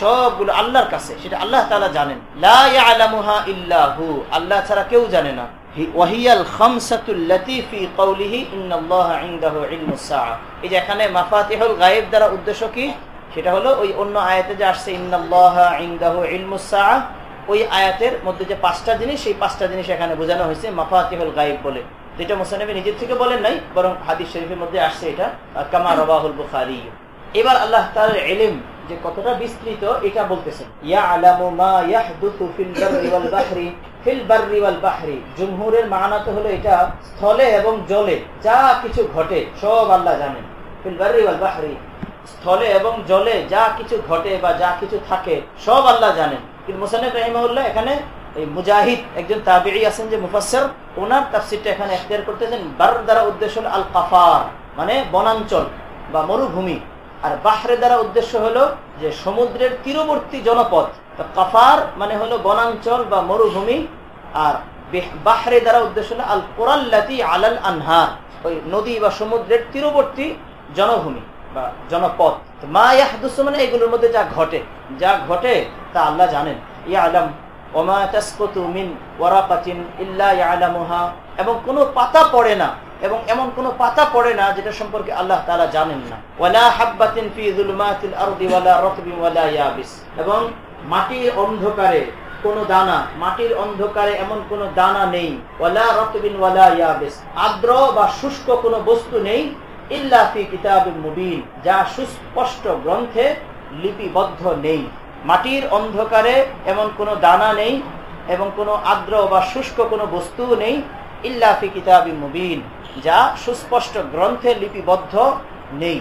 সবগুলো আল্লাহর কাছে, সেটা আল্লাহ জানেন। লা আল্লাহ ছাড়া কেউ জানে না। এই যে এখানে গায়েব দ্বারা উদ্দেশ্য কি? সেটা হলো ওই অন্য আয়াতে যে আসছে ওই আয়াতের মধ্যে যে পাঁচটা জিনিস, সেই পাঁচটা জিনিস এখানে বোঝানো হয়েছে বলে। নিজের থেকে বলেন নাই, বরং হাদিস শরীফের মধ্যে আসছে এটা কামা রবাহুল বুখারী। এবার আল্লাহ তাআলার ইলম যে কতটা বিস্তৃত এটা বলতেছেন। জমহুরের মানা তো হলো এটা স্থলে এবং জলে, যা কিছু ঘটে, সব আল্লাহ জানেন। স্থলে এবং জলে যা কিছু ঘটে বা যা কিছু থাকে, সব আল্লাহ জানেন। কিন্তু মুসানিফ রহিমাউল্লাহ এখানে এই মুজাহিদ, একজন তাবিঈ আছেন যে মুফাসসির, ওনার তাফসীরটা এখানে করতেছেন বার দ্বারা উদ্দেশ্য আল কাফার মানে বনাঞ্চল বা মরুভূমি। আর বাহরে দ্বারা উদ্দেশ্য হলো যে সমুদ্রের তীরবর্তী জনপদ কাফার মানে হলো বনাঞ্চল বা মরুভূমি, আর বেহ- বাহরে দ্বারা উদ্দেশ্য হলো আল কোরাল্লাতি আলাল আনহার, ওই নদী বা সমুদ্রের তীরবর্তী জনভূমি বা জনপদ। তো মা ইয়াহদুসু মানে এগুলোর মধ্যে যা ঘটে। যা ঘটে তা আল্লাহ জানেন। ইয়া আলম ওমা তাসকুতু মিন ওয়ারাকাতিন ইল্লা ইয়ালামুহা, এবং কোনো পাতা পড়ে না। এবং এমন কোনো পাতা পড়ে না যেটা সম্পর্কে আল্লাহ তাআলা জানেন না। ওয়ালা হাববাতিন ফি যুলমাতিল আরদি ইয়াবিস। এবং মাটির অন্ধকারে কোনো দানা, মাটির অন্ধকারে এমন কোনো দানা নেই। ওয়ালা রাতবিন ওয়ালা ইয়াবিস। আর্দ্র বা শুষ্ক কোনো বস্তু নেই, ইল্লা ফি কিতাবিন মুবিন। যা সুস্পষ্ট গ্রন্থে লিপিবদ্ধ নেই। মাটির অন্ধকারে এমন কোনো দানা নেই এবং কোনো আর্দ্র বা শুষ্ক কোনো বস্তু নেই ইল্লাফি কিতাবি মুবিন। যা সুস্পষ্ট গ্রন্থে লিপিবদ্ধ নেই।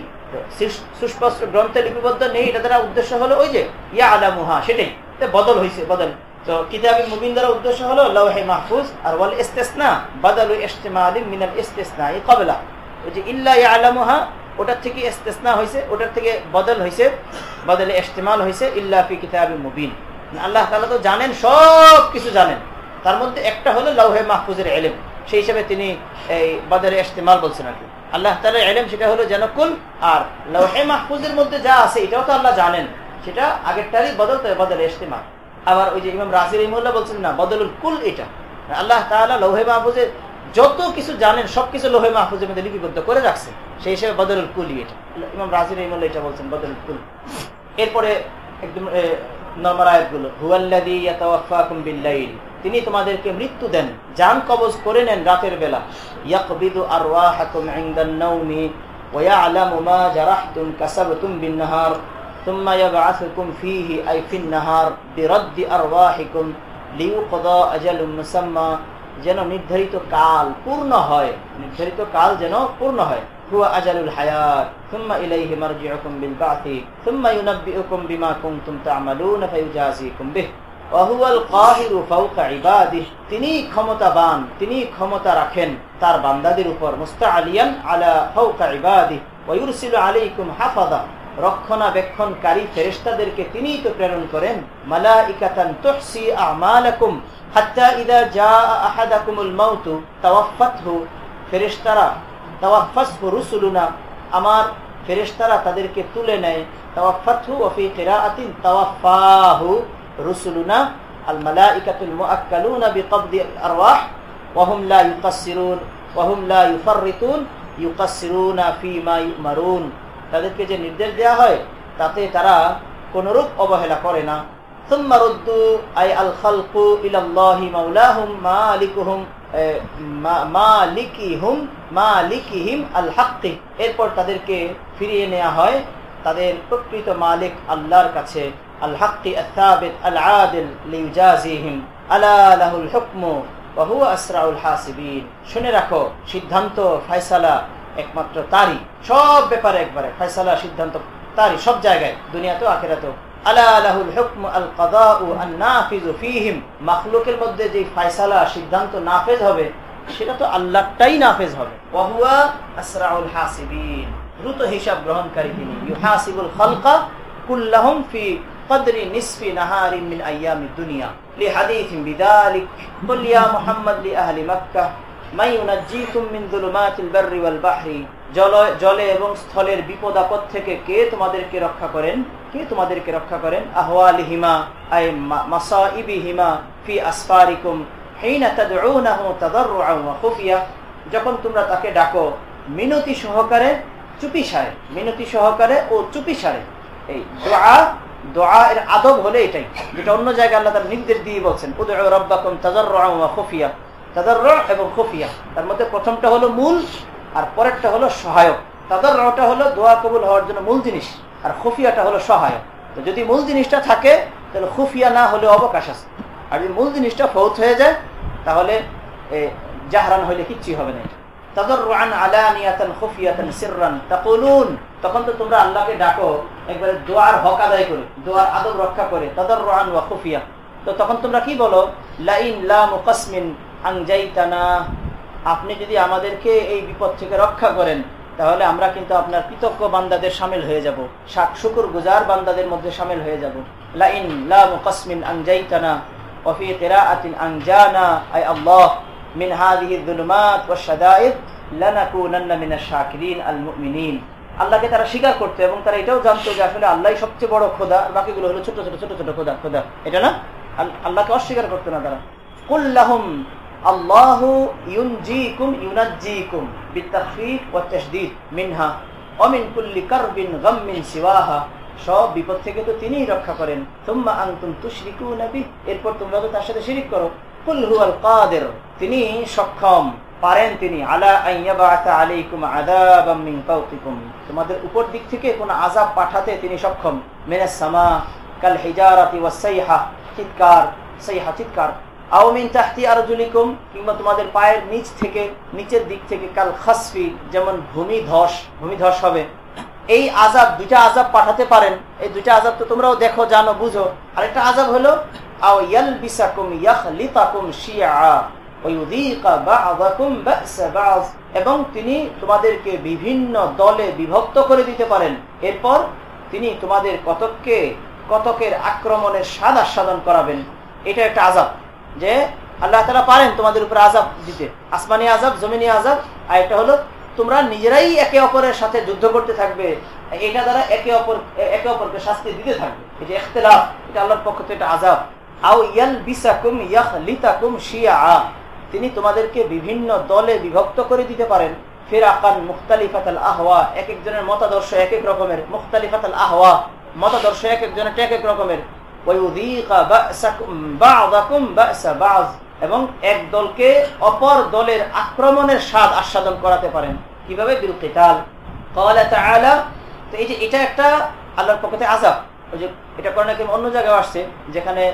সুস্পষ্ট গ্রন্থে লিপিবদ্ধ নেই, এটা দ্বারা উদ্দেশ্য হলো ওই যে ইয়া আলামুহা সেটাই বদল হয়েছে বদল। তো কিতাবি মুবিন দ্বারা উদ্দেশ্য হলো লৌহে মাহফুজ, আর ওয়াল ইস্তেসনা, বদল ইস্তেমালিম মিনাল ইস্তেসনা, এই কবলা। ওই যে ইল্লা ইয়া আলামুহা ওটার থেকে ইস্তেসনা হয়েছে ওটার থেকে বদল হয়েছে বদলে ইস্তেমাল হয়েছে ইল্লা ফি কিতাবি মুবিন। আল্লাহ তাআলা তো জানেন সব কিছু জানেন। তার মধ্যে একটা হলো লৌহে মাহফুজের এলেম। সেই হিসাবে তিনি এই বদলে ইস্তেমাল বলছেন আর কি। আল্লাহ তাআলার এলেম সেটা হলো যেন কুল আর। লৌহে মাহফুজের মধ্যে যা আছে এটাও তো আল্লাহ জানেন। সেটা আগেরটারই বদল তো ইস্তেমাল। আবার ওই যে ইমাম রাজির ইমুল্লাহ বলছেন না, বদলুল কুল এটা। আল্লাহ তাআলা লৌহে মাহফুজের যত কিছু জানেন, সবকিছু লোহে মাহফুজের মধ্যে লিপিবদ্ধ করে রাখছে। সেই হিসেবে বদরুল কুলি এটা। ইমাম রাজির ইমুল এটা বলছেন বদরুল কুল। এরপরে একদম নর্মাল আয়াতগুলো, হুয়াল্লাযী ইয়াতাওয়াফাকুম বিল্লাইল তিনি তোমাদেরকে মৃত্যু দেন জান কবজ করে নেন রাতের বেলা ইয়াকবিদু আরওয়াহাকুম ইনদান নাওমি ওয়া ইয়ালামু মা জারাহতুম কাসাবতুম বিন-নাহার ثم يبعثكم فيه أي في النهار برد أرواحكم লিউকদা আজালুম মুসাম্মা যেন নির্ধারিত কাল পূর্ণ হয় নির্ধারিত কাল যেন পূর্ণ হয় হুয়া আজালুল হায়াত ثم إليه مرجعكم بالبعث ثم ينبئكم بما كنتم تعملون فيجازيكم به তিনি ক্ষমতাবান তিনি ক্ষমতা রাখেন, তার বান্দাদের উপর মুস্তা আলিয়ান রক্ষণাবেক্ষণকারী ফেরেস্তাদেরকে তিনি তো প্রেরণ করেন আমার ফেরেশতারা তাদেরকে তুলে নেয় তাওয়াফাতহু রুসুলুনা আল মালাইকাতুল মুআক্কালুনা বিকবদি আরওয়াহ ওয়া হুম লা ইউকাসসিরুন, ওয়া হুম লা ইউফাররিতুন, ইউকাসসিরুনা ফীমা তাদেরকে যে নির্দেশ দেওয়া হয়, তাতে তারা কোনরূপ অবহেলা করে না। এরপর তাদেরকে ফিরিয়ে নেওয়া হয় তাদের প্রকৃত মালিক আল্লাহর কাছে। আল আদিল লিউজাজিহিম। আলা লাহুল হুকমু ওয়া হুয়া আসরাউল হাসিবিন। শুনে রাখো, সিদ্ধান্ত ফয়সালা একমাত্র তারই। সব ব্যাপারে একবারে। ফয়সালা, সিদ্ধান্ত তারই সব জায়গায়, দুনিয়াতেও, আখেরাতেও। মধ্যে যে ফয়সালা, সিদ্ধান্ত নাফেজ হবে, সেটা তো আল্লাহটাই নাফেজ হবে। দ্রুত হিসাব গ্রহণকারী তিনি। ইউহাসিবুল খালকা কুল্লাহুম ফি قدر نصف نهار من أيام الدنيا لحديث بذلك قل يا محمد لأهل مكة জলে এবং স্থলের বিপদ আপদ থেকে কে তোমাদেরকে রক্ষা করেন কে তোমাদেরকে রক্ষা করেন আহওয়াল হিমা আই মাসাইবি হিমা ফি আসফারিকুম যখন তোমরা তাকে ডাকো মিনতি সহকারে চুপি সারে মিনতি সহকারে ও চুপি সারে এই দোয়া দোয়া এর আদব হলে এটাই। যেটা অন্য জায়গায় আল্লাহ তার নির্দেশ দিয়ে বলছেন রব্বাকুম তাজাররুআ খুফিয়া। তাদার এবং খফিয়া, তার মধ্যে প্রথমটা হলো মূল, আর পরেরটা হলো সহায়ক। তাদার রটা হলো দোয়া কবুল হওয়ার জন্য মূল জিনিস, আর খফিয়াটা হলো সহায়ক। তো যদি মূল জিনিসটা থাকে, তাহলে খুফিয়া না হলে অবকাশ আছে। আর যদি মূল জিনিসটা ফৌত হয়ে যায়, তাহলে জাহরান হইলে কিচ্ছুই হবে না। তাদর রান আলানিয়াতান খুফিয়াতান সিররান, তাকুলুন। তখন তো তোমরা আল্লাহকে ডাকো একবারে দোয়ার হক আদায় করে দোয়ার আদব রক্ষা করে তাদর রান ওয়া খুফিয়া তো তখন তোমরা কি বলো লাইন লা মুকাসমিন আংজাইতানা আপনি যদি আমাদেরকে এই বিপদ থেকে রক্ষা করেন তাহলে আমরা কিন্তু আপনার কৃতজ্ঞ বান্দাদের সামিল হয়ে যাব শাক শুকুর গুজার বান্দাদের মধ্যে সামিল হয়ে যাব লাইন লা মুকাসমিন আংজাইতানা وفي قراءة أنجانا أي الله من هذه الظلمات والشدائد لنكونن من الشاكرين المؤمنين আল্লাহকে তারা স্বীকার করতো এবং তারা এটাও জানতো যে আসলে আল্লাহ সবচেয়ে বড় খোদা বাকিগুলো হলো ছোট ছোট ছোট ছোট খোদা খোদা। এটা না? আল্লাহকে অস্বীকার করতো না তারা। কুল্লাহুম আল্লাহ ইউনজিকুম ইউনাজ্জিকুম বিতাখফিফ ওয়া তাশদীদ মিনহা অমিন কুল্লি কারবিন গাম্মিন সিওয়াহা। সব বিপদ থেকে তো তিনিই রক্ষা করেন। তুম্মা আনতুম তুশরিকুনা বি এরপর তোমরা তো তার সাথে শিরিক করো। কুল হুয়াল কাদির। তিনি সক্ষম। পারেন তিনি, আলা আলাইকুম আযাবাম তোমাদের উপর দিক থেকে কোন আজাব পাঠাতে তিনি সক্ষম। মেনে সামা কাল হিজারাতি ওয়াস সাইহা। চিৎকার সাইহা চিৎকার। আওমিন তাহতি তোমাদের পায়ের নিচ থেকে, নিচের দিক থেকে, কাল খাসফি, যেমন ভূমি ধস ভূমি ধস হবে। এই আজাব দুইটা আজাব পাঠাতে পারেন। এই দুইটা আজাব তো তোমরাও দেখো, জানো, বুঝো। আরেকটা আজাব হলো, আও ইয়াল বিসাকুম ইয়াখলিতাকুম শিয়া। এবং তিনি তোমাদেরকে বিভিন্ন দলে বিভক্ত করে দিতে পারেন। এরপর তিনি তোমাদের কতককে, কতকের আক্রমণের স্বাদ আস্বাদন করাবেন। এটা একটা আজাব যে আল্লাহ তালা পারেন তোমাদের উপর আজাব দিতে। আসমানি আজাব জমিনি আজাব আর এটা হলো তোমরা নিজেরাই একে অপরের সাথে যুদ্ধ করতে থাকবে। এটা দ্বারা একে অপর, একে অপরকে শাস্তি দিতে থাকবে। এই যে এখতলাফ এটা আল্লাহর পক্ষ থেকে এটা আজাব আও ইয়াল বিসাকুম ইয়াহ লিতাকুম শিয়া। তিনি তোমাদেরকে বিভিন্ন দলে বিভক্ত করে দিতে পারেন। ফের ফিরাকান মুখতালিফাতাল আহওয়া, এক একজনের মতাদর্শ এক এক রকমের। মুখতালিফাতাল আহওয়া, মতাদর্শ এক একজনের এক এক রকমের। এবং এক দলকে অপর দলের আক্রমণের স্বাদ আস্বাদন করাতে পারেন। কীভাবে? তো এই যে এটা একটা আল্লাহর পক্ষ আযাব। ওই যে এটা কারীম অন্য জায়গায় আসছে, যেখানে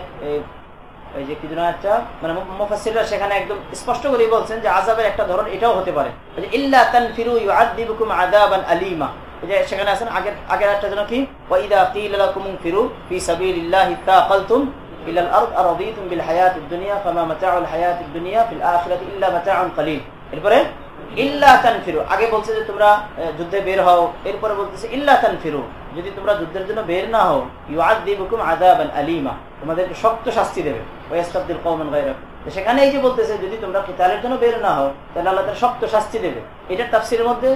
ওই যে কি যেন একটা মানে মুফাসিররা সেখানে একদম স্পষ্ট করেই বলছেন যে আজাবের একটা ধরন এটাও হতে পারে। ইল্লা তানফিরু ইউআদিবুকুম আযাবান আলিমা। যে সেখানে আছেন, আগের আগের একটা যেন কি? ওয়াইদা লাকুম ফিরু ফি সাবিলিল্লাহি তাকালতুম আল-আরদ আরাদিতুম বিল হায়াতিদ দুনিয়া ফামা মাতাউল হায়াতিদ দুনিয়া ফিল আখিরাতি ইল্লা মাতাউন কলিল তানফিরু। আগে বলছে যে তোমরা যুদ্ধে বের হও। এরপরে বলতেছে তানফিরু। যদি তোমরা যুদ্ধের জন্য বের না হও আলীমা। তোমাদেরকে শক্ত শাস্তি দেবে। কওমান সেখানে এই যে বলতেছে, যদি তোমরা কিতালের জন্য বের না হও, তাহলে আল্লাহ শক্ত শাস্তি দেবে। এটার তাফসীরের মধ্যে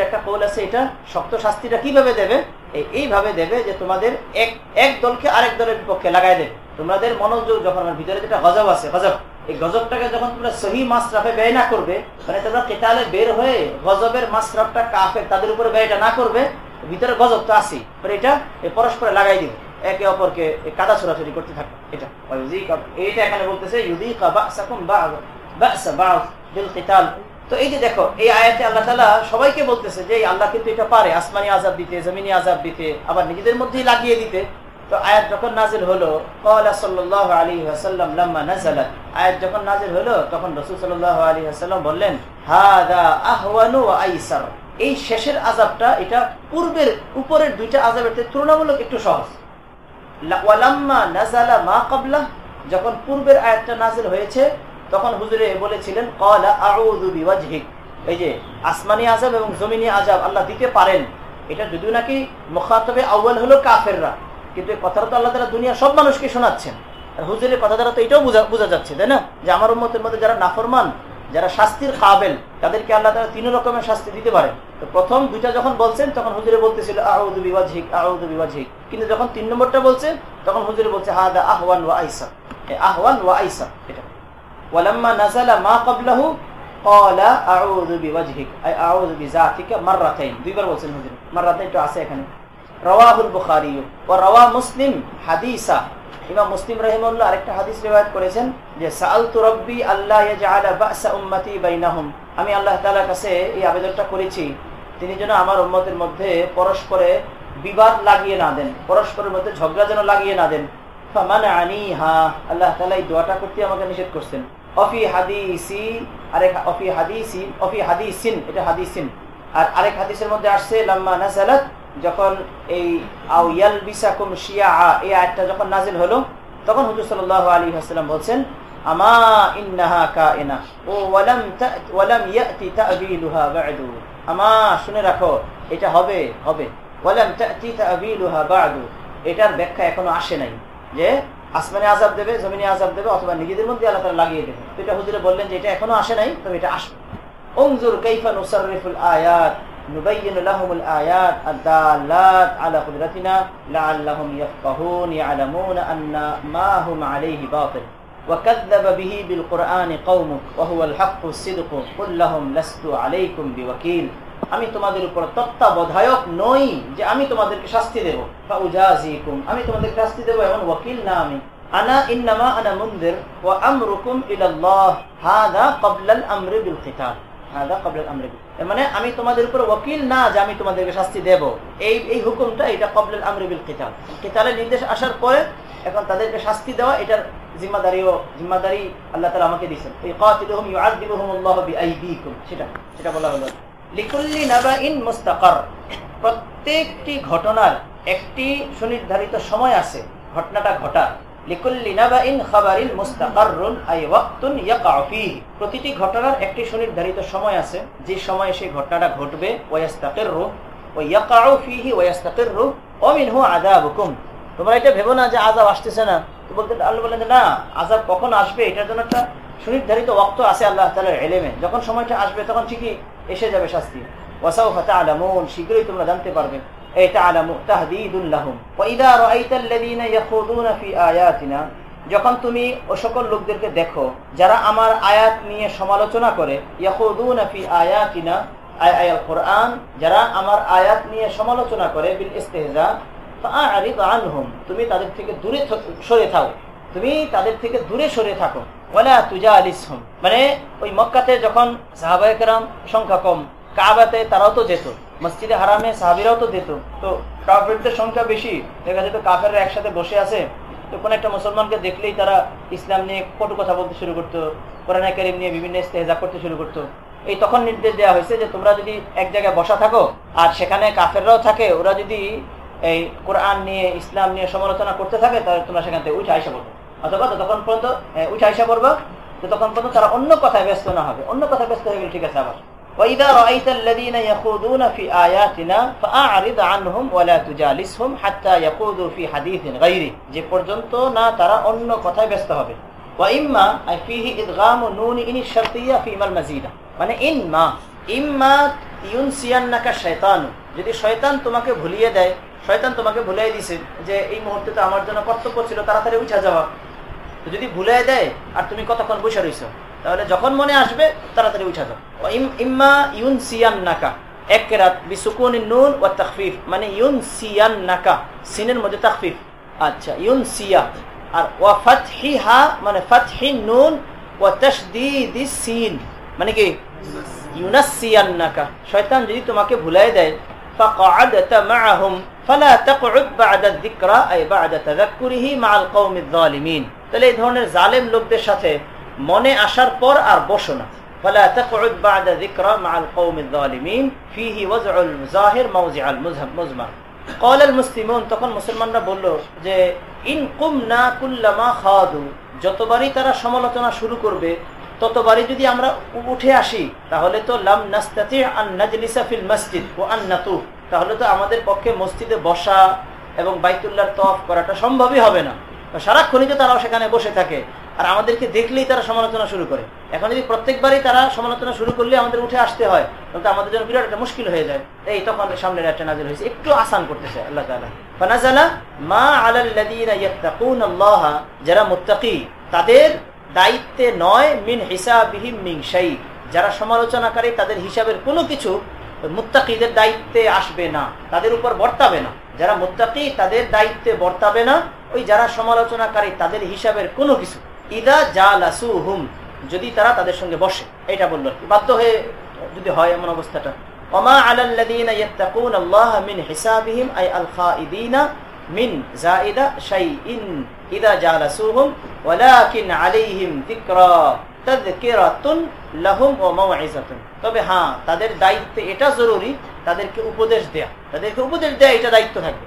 একটা কৌল আছে, এটা শক্ত শাস্তিটা কীভাবে দেবে? এই- এইভাবে দেবে যে তোমাদের এক এক দলকে আরেক দলের বিপক্ষে লাগাই দেবে। তোমাদের মনোযোগ যখন ভিতরে যেটা গজব আছে, গজব। এই গজবটাকে যখন তোমরা সহি মাসরাফে ব্যয় না করবে মানে তোমরা কেতালে বের হয়ে গজবের মাসরাফটা কাফের তাদের উপরে ব্যয়টা না করবে ভিতরে গজব তো আসি এটা পরস্পরে লাগাই দিবে। একে অপরকে কাদা ছোড়াছড়ি করতে থাকবে। এটা। এইটা এখানে বলতেছে তো এই যে দেখো, এই আয়াতে আল্লাহ তালা সবাইকে বলতেছে যে আল্লাহ কিন্তু এটা পারে। আসমানি আযাব দিতে, জমিনি আযাব দিতে, আবার নিজেদের মধ্যেই লাগিয়ে দিতে। আয়াত যখন নাজিল হলো, ক্বালা সাল্লাল্লাহু আলাইহি ওয়াসাল্লাম লাম্মা নাযালাত। আয়াত যখন নাজিল হলো, তখন রাসূল সাল্লাল্লাহু আলাইহি ওয়াসাল্লাম বললেন হাদা আহওয়ানু আইসার। এই শেষের আযাবটা, এটা পূর্বের উপরের দুইটা আযাবের থেকে তুলনামূলক একটু সহজ। যখন পূর্বের আয়াতটা নাজিল হয়েছে, তখন হুজুরে বলেছিলেন এই যে, আসমানি আযাব এবং জমিনি আযাব আল্লাহ দিতে পারেন। এটা যদিও নাকি মুখাতবে আউয়াল হলো কাফেররা। কিন্তু এই কথাটা তো আল্লাহ তাআলা দুনিয়ার সব মানুষকে শোনাচ্ছেন। আর হুজুরের কথা দ্বারা তো এটাও বোঝা বোঝা যাচ্ছে, তাই না? যে আমার উম্মতের মধ্যে যারা নাফরমান, যারা শাস্তির কাবেল, তাদেরকে আল্লাহ তারা তিন রকমের শাস্তি দিতে পারে। তো প্রথম দুইটা যখন বলছেন, তখন হুজুরে বলতেছিল আউদু বিবাজিক আউদু বিবাজিক কিন্তু যখন তিন নম্বরটা বলছে, তখন হুজুরে বলছে, হাদা আহওয়ান ওয়া আইসা। আহওয়ান ওয়া আইসা, এটা। ওয়ালাম্মা নাজালা মা ক্বাবলাহু, ক্বালা আউযু বিওয়াজহিক, আই আউযু বিযাতিকা মাররাতাইন। দুইবার বলছেন হুজুর মাররাতাইন তো আছে এখানে। রাওয়াহুল বুখারী ওয়া রাওয়া মুসলিম হাদিসা। ইমাম মুসলিম রাহিমাহুল্লাহ আরেকটা হাদিস রিওয়ায়াত করেছেন যে, সাআলতু রাব্বি আল্লাহ উম্মতি বাইনাহুম। আমি আল্লাহ তাআলার কাছে এই আবেদনটা করেছি। তিনি যেন আমার উম্মতের মধ্যে পরস্পরে বিবাদ লাগিয়ে না দেন, পরস্পরের মধ্যে ঝগড়া যেন লাগিয়ে না দেন। ফামানানিহা আল্লাহ তাআলা এই দোয়াটা করতে আমাকে নিষেধ করছেন। অফি হাদিসি, আরেক অফি হাদিসি, অফি হাদিসিন, এটা হাদিসিন। আর আরেক হাদিসের মধ্যে আসছে, লাম্মা নাজালাত যখন এই আউয়াল বিসাকুম শিয়া, এই আয়টা যখন নাজিল হলো, তখন হুজুর সাল আলী হাসলাম বলছেন হবে হবে। এটার ব্যাখ্যা এখনও আসে নাই যে দেবে দেবে, অথবা নিজেদের মধ্যে আলাদা লাগিয়ে দেবে। এটা হুজুরে বললেন যে এটা এখনও আসে নাই, তবে এটা আসবে। অংজুর আয়াত। نبين لهم الآيات الدالات على قدرتنا لعلهم يفقهون يعلمون أن ما هم عليه باطل وكذب به بالقرآن قومك وهو الحق الصدق قل لهم لست عليكم بوكيل আমি তোমাদের উপর তত্ত্বাবধায়ক নই যে আমি তোমাদেরকে শাস্তি দেব ফাউজাজিকুম আমি তোমাদেরকে শাস্তি দেব এমন ওয়াকিল না আমি আনা ইন্নামা আনা মুনদির ওয়া আমরুকুম ইলাল্লাহ হাদা ক্বাবলাল আমরি বিল কিতাল মানে আমি তোমাদের উপর ওয়াকিল না যে আমি তোমাদেরকে শাস্তি দেব। এই এই হুকুমটা এটা ক্বাবলাল আমরি বিল কিতাল। কিতালের নির্দেশ আসার পরে এখন তাদেরকে শাস্তি দেওয়া, এটার জিম্মাদারি আল্লাহ তাআলা আমাকে দিয়েছেন। এই কাতিলুহুম বিআইদিকুম। সেটা সেটা বলা হলো। লিকুল্লি নাবাইন মুস্তাকার। প্রত্যেকটি ঘটনার একটি সুনির্ধারিত সময় আছে। ঘটনাটা ঘটা প্রতিটি ঘটনার একটি সুনির্ধারিত সময় আছে। যে সময়ে সেই ঘটনাটা ঘটবে, ওয়াস্তাকিররু ওয়া ইয়াকাউ ফীহি, ওয়াস্তাকিররু ওয়া মিনহু আযাবুকুম। তোমরা এটা ভেবো না যে আযাব আসতেছে না। তো বলতে আল্লাহ বলেন না, আযাব কখন আসবে? এটার জন্য একটা সুনির্ধারিত ওয়াক্ত আছে আল্লাহ তাআলার ইলমে যখন সময়টা আসবে, তখন ঠিকই এসে যাবে শাস্তি। ওয়াসাউফা তা'লামুন শীঘ্রই তোমরা জানতে পারবে। যখন তুমি ও সকল লোকদেরকে দেখো, যারা আমার আয়াত নিয়ে সমালোচনা করে যারা আমার আয়াত নিয়ে সমালোচনা করে, বিল ইস্তেহজা তুমি তাদের থেকে দূরে সরে থাকো তুমি তাদের থেকে দূরে সরে থাকো। ওয়ালা তুজা আলিসহুম মানে ওই মক্কাতে যখন সাহাবাহাম সংখ্যা কম কাবাতে তারাও তো যেত মসজিদে হারামে সাহাবিরাও তো যেত। তো কাফেরদের সংখ্যা বেশি দেখা যেত কাফেররা একসাথে বসে আছে। তো কোনো একটা মুসলমানকে দেখলেই তারা ইসলাম নিয়ে কটু কথা বলতে শুরু করতো কোরআন কারিম নিয়ে বিভিন্ন ইস্তেহজা করতে শুরু করতো। এই তখন নির্দেশ দেওয়া হয়েছে যে তোমরা যদি এক জায়গায় বসা থাকো আর সেখানে কাফেররাও থাকে ওরা যদি এই কোরআন নিয়ে ইসলাম নিয়ে সমালোচনা করতে থাকে তাহলে তোমরা সেখান থেকে উঠে আইসা পড়বে। অথবা তখন পর্যন্ত আহ, উঠে আইসা পড়বা তো তখন পর্যন্ত তারা অন্য কথায় ব্যস্ত না হবে। অন্য কথায় ব্যস্ত হয়ে গেলে ঠিক আছে আবার। وإذا رأيت الذين يخوضون في آياتنا فأعرض عنهم ولا تجالسهم حتى يخوضوا في حديث غيره যে পর্যন্ত না তারা অন্য কথায় ব্যস্ত হবে وإما أي فيه إدغام نون إن الشرطية فيما المزيد মানে ইম্মা ইম্মা ইউনসিয়ান্নাকা শয়তান যদি শয়তান তোমাকে ভুলিয়ে দেয় শয়তান তোমাকে ভুলিয়ে দিছে যে এই মুহূর্তে তো আমার জন্য কর্তব্য ছিল তাড়াতাড়ি উঠা যাওয়া তো যদি ভুলে দেয় আর তুমি কতক্ষণ বসে রইছো তাহলে যখন মনে আসবে তাড়াতাড়ি উঠা যাও ও ইম- ইম্মা ইউন সিয়ান নাকা এক রাত বিসুকুন নুন ও তখফিফ মানে ইউন সিয়ান নাকা সিনের মধ্যে তখফিফ আচ্ছা ইউন সিয়া আর ওয়া ফাতহি হা মানে ফাতহি নুন ও তশদিদ সিন মানে কি ইউনাসিয়ান নাকা শয়তান যদি তোমাকে ভুলাই দেয় فقعدت معهم فلا تقعد بعد الذكرى أي بعد تذكره مع القوم الظالمين তাহলে এই ধরনের জালেম লোকদের সাথে মনে আসার পর আর বসো না فلا تقعد بعد ذكرى مع القوم الظالمين فيه وضع الظاهر موضع المزمر قال المسلمون তখন মুসলমানরা বলল যে ইন কুমনা কুল্লামা খাদু যতবারই তারা সমালোচনা শুরু করবে ততবারই যদি আমরা উ- উঠে আসি তাহলে তো লাম নাস্তাতি আন নাজলিসা ফিল মসজিদ ও আন নাতু তাহলে তো আমাদের পক্ষে মসজিদে বসা এবং বাইতুল্লাহর তফ করাটা সম্ভবই হবে না তো সারাক্ষণই তো তারাও সেখানে বসে থাকে আর আমাদেরকে দেখলেই তারা সমালোচনা শুরু করে। এখন যদি প্রত্যেকবারই তারা সমালোচনা শুরু করলে আমাদের উঠে আসতে হয়, তাহলে আমাদের জন্য বিরাট একটা মুশকিল হয়ে যায়। এই তখন সামনের একটা নাজিল হয়েছে। একটু আসান করতেছে আল্লাহ তাআলা। ফানাজালা মা ইয়াত্তাকুনাল্লাহ যারা মুত্তাকি, তাদের দায়িত্বে নয়, মিন হিসাবিহিম মিন শাই। যারা সমালোচনাকারী, তাদের হিসাবের কোনো কিছু মুত্তাকিদের দায়িত্বে আসবে না। তাদের উপর বর্তাবে না। যারা মুত্তাকি, তাদের দায়িত্বে বর্তাবে না। ওই যারা সমালোচনাকারী, তাদের হিসাবের কোনো কিছু। ইদা যা লাসু হুম যদি তারা তাদের সঙ্গে বসে, এটা বলল বাধ্য হয়ে যদি হয় এমন অবস্থাটা। তবে হ্যাঁ তাদের দায়িত্ব এটা জরুরি, তাদেরকে উপদেশ দেয়া। তাদেরকে উপদেশ দেয়া, এটা দায়িত্ব থাকবে।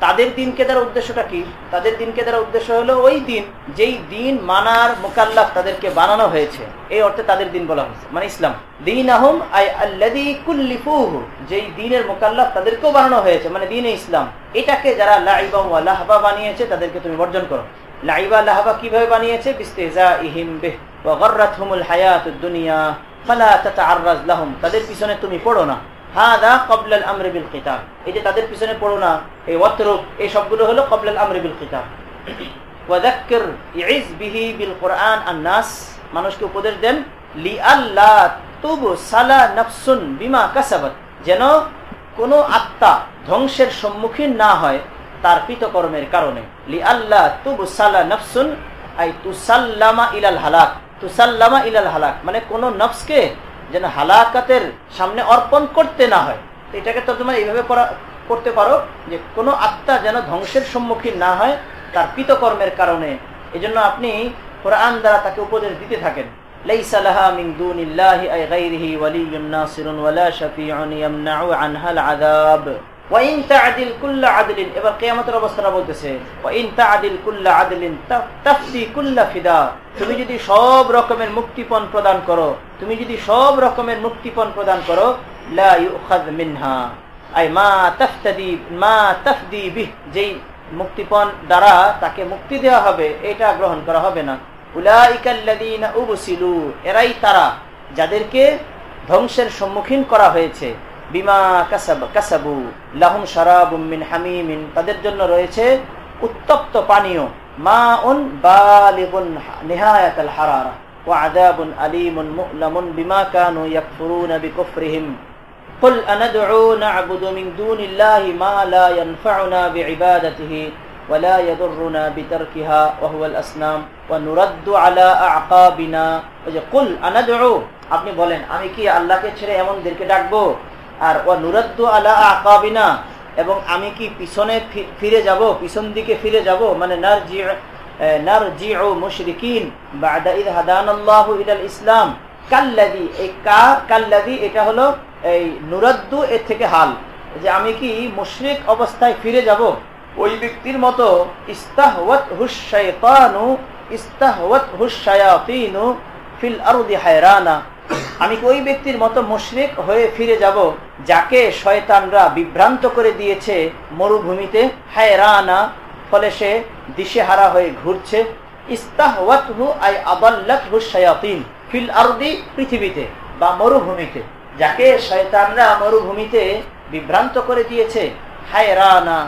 তাদের দিনকে দ্বারা উদ্দেশ্যটা কি? তাদের দিনকে দ্বারা উদ্দেশ্য হলো ওই দিন যেই দিন মানার মোকাল্লাফ তাদেরকে বানানো হয়েছে। এই অর্থে তাদের দিন বলা হয়েছে। মানে ইসলাম। দিন আহম আই কুল্লিফুহু। যেই দিনের মোকাল্লাফ তাদেরকেও বানানো হয়েছে মানে দিন ইসলাম। এটাকে যারা লাইবা লাহবা বানিয়েছে, তাদেরকে তুমি বর্জন করো। লাইবা লাহবা কীভাবে বানিয়েছে? বিস্তেজা ইহিম ওয়া দুনিয়া তাদের পিছনে তুমি পড়ো না। তাদের পিছনে পড়ো না, এই হলো কবলাল মানুষকে উপদেশ দেন লি আল্লাহ সালা যেন কোনো আত্মা ধ্বংসের সম্মুখীন না হয় তার কৃতকর্মের কারণে। লি আল্লাহ তুবু সালা নাফসুন, আই তুসাল্লামা ইলাল হালাক। তুসাল্লামা ইলাল হালাক মানে কোনো নফসকে যেন হালাকাতের সামনে অর্পণ করতে না হয় তো এটাকে তো তোমার এইভাবে করা করতে পারো যে কোনো আত্মা যেন ধ্বংসের সম্মুখীন না হয় তার কৃতকর্মের কারণে এজন্য আপনি কোরআন দ্বারা তাকে উপদেশ দিতে থাকেন ليس لها من دون الله أي غيره ولي ناصر ولا شفيع يمنع عنها العذاب আদিল এবার বলতেছে ফিদা। তুমি যদি সব রকমের মুক্তিপণ প্রদান করো, তুমি যদি সব রকমের মুক্তিপণ প্রদান করো, লা মিনহা। আই মা মা বিহ। যেই মুক্তিপণ দ্বারা তাকে মুক্তি দেওয়া হবে, এটা গ্রহণ করা হবে না। উলাইকাল্লাদিনা উবসিলু। এরাই তারা যাদেরকে ধ্বংসের সম্মুখীন করা হয়েছে। বিমা কাসাব কাসাবু লাহুম শারাবুম মিন হামিমিন তাদের জন্য রয়েছে উত্তপ্ত পানীয় মা উন বালিগুন নিহায়াতাল হারারা وعذاب أليم مؤلم بما كانوا يكفرون بكفرهم قل أندعو نعبد من دون الله ما لا ينفعنا بعبادته ولا يضرنا بتركها وهو الأصنام ونرد على أعقابنا قل أندعو আপনি বলেন আমি কি আল্লাহকে ছেড়ে এমনদেরকে ডাকবো আর ও নুরাদ্দু আলা আকাবিনা, এবং আমি কি পিছনে ফিরে যাব, পিছন দিকে ফিরে যাব? মানে নার জি নার জিউ মুশরিকিন বাদা ইদ হাদানাল্লাহু ইলাল ইসলাম কাল্লাদি এই কা কাল্লাদি এটা হলো এই নুরাদ্দু এর থেকে হাল। যে আমি কি মুশরিক অবস্থায় ফিরে যাব? ওই ব্যক্তির মতো ইস্তাহওয়াত হুশাইতানু ইস্তাহওয়াত হুশায়াতিনু ফিল আরদি হায়রানা। আমি ওই ব্যক্তির মতো মুশরিক হয়ে ফিরে যাব, যাকে শয়তানরা বিভ্রান্ত করে দিয়েছে মরুভূমিতে। হায়রানা, ফলে সে দিশেহারা হয়ে ঘুরছে। পৃথিবীতে বা মরুভূমিতে, যাকে শয়তানরা মরুভূমিতে বিভ্রান্ত করে দিয়েছে। হায়রানা,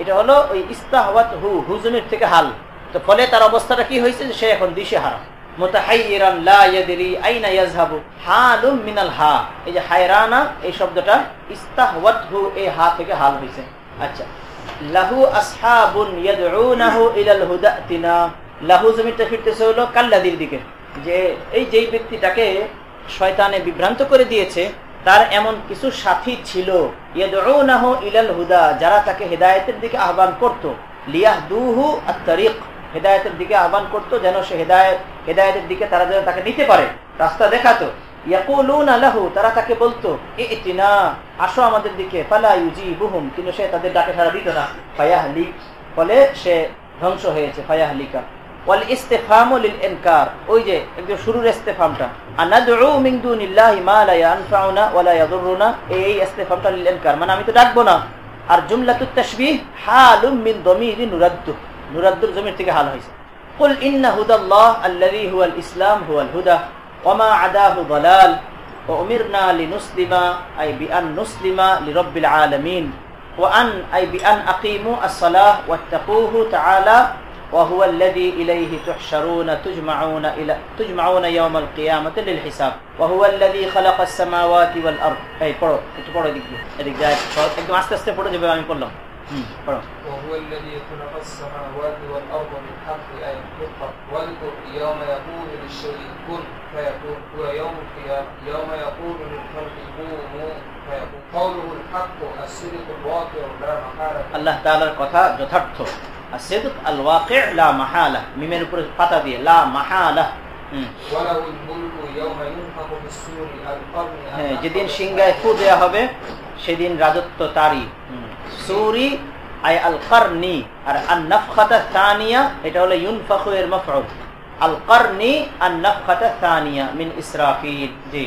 এটা হলো ওই ইস্তাহওয়াত হু হুজুমের থেকে হাল। তো ফলে তার অবস্থাটা কি হয়েছে সে এখন দিশেহারা। মোতাহাইরান লা ইয়াদরি আইনা ইয়াযহাবু হালুম মিনাল হা। এই যে হায়রানা, এই শব্দটা ইস্তাহওয়াতহু, এই হা থেকে হাল হয়েছে আচ্ছা। লাহু আসহাবুন ইয়াদউনাহু ইলাল হুদাতিনা লাহু জমিটা ফিরতেছে হলো কাল্লাদির দিকে। যে এই যেই ব্যক্তিটাকে শয়তানে বিভ্রান্ত করে দিয়েছে, তার এমন কিছু সাথী ছিল। ইয়াদউনাহু ইলাল হুদা, যারা তাকে হেদায়েতের দিকে আহ্বান করত। লিয়াহদুহু আত-তারিক হেদায়তের দিকে আহ্বান করতো যেন সে হেদায়ত, হেদায়তের দিকে তারা যেন তাকে নিতে পারে। রাস্তা দেখাতো। তারা তাকে বলতো, ইতিনা, আসো আমাদের দিকে কিন্তু সে তাদের ডাকে সারা দিত না। ফায়াহলি, ফলে সে ধ্বংস হয়েছে, ফায়াহলিকা। ওয়াল ইস্তেফামু ইনকার, ওই যে একদম শুরুর ইস্তেফামটা। এই ইস্তেফামটা মানে আমি তো ডাকবো না। আর জুমলাতুত তাশবিহ, হালুম মিন দমিরি নুরাদ্দু নুরাদ্দুর জমির থেকে হাল হয়েছে قل إن هدى الله الذي هو الإسلام هو الهدى وما عداه ضلال وأمرنا لنسلم أي بأن نسلم لرب العالمين وأن أي بأن أقيموا الصلاة واتقوه تعالى وهو الذي إليه تحشرون تجمعون إلى تجمعون يوم القيامة للحساب وهو الذي خلق السماوات والأرض أي পড়ো একটু পড়ো এদিক দিয়ে এদিক যায় একদম আস্তে আস্তে পড়ো যেভাবে আমি পড়লাম وهو الذي خلق السماوات والأرض بالحق أي الحق واذكر يوم يقول للشيء كن فيكون هو يوم القيامة يوم يقول للخلق قوموا فيكون قوله الحق الصدق الواقع لا محالة আল্লাহ তাআলার কথা যথার্থ الصدق الواقع لا محالة মিমের উপরে পাতা দিয়ে লা মাহালা وله الملك يوم ينفخ في السور القرن হ্যাঁ যেদিন সিংহায় ফু দেওয়া হবে সেদিন রাজত্ব তারই। সুরি আই আল কারনি, আর আল নফখাতা এটা হলো ইউন ইউনফাকু এর মফর আল কারনি আল মিন ইসরাফিল। জি।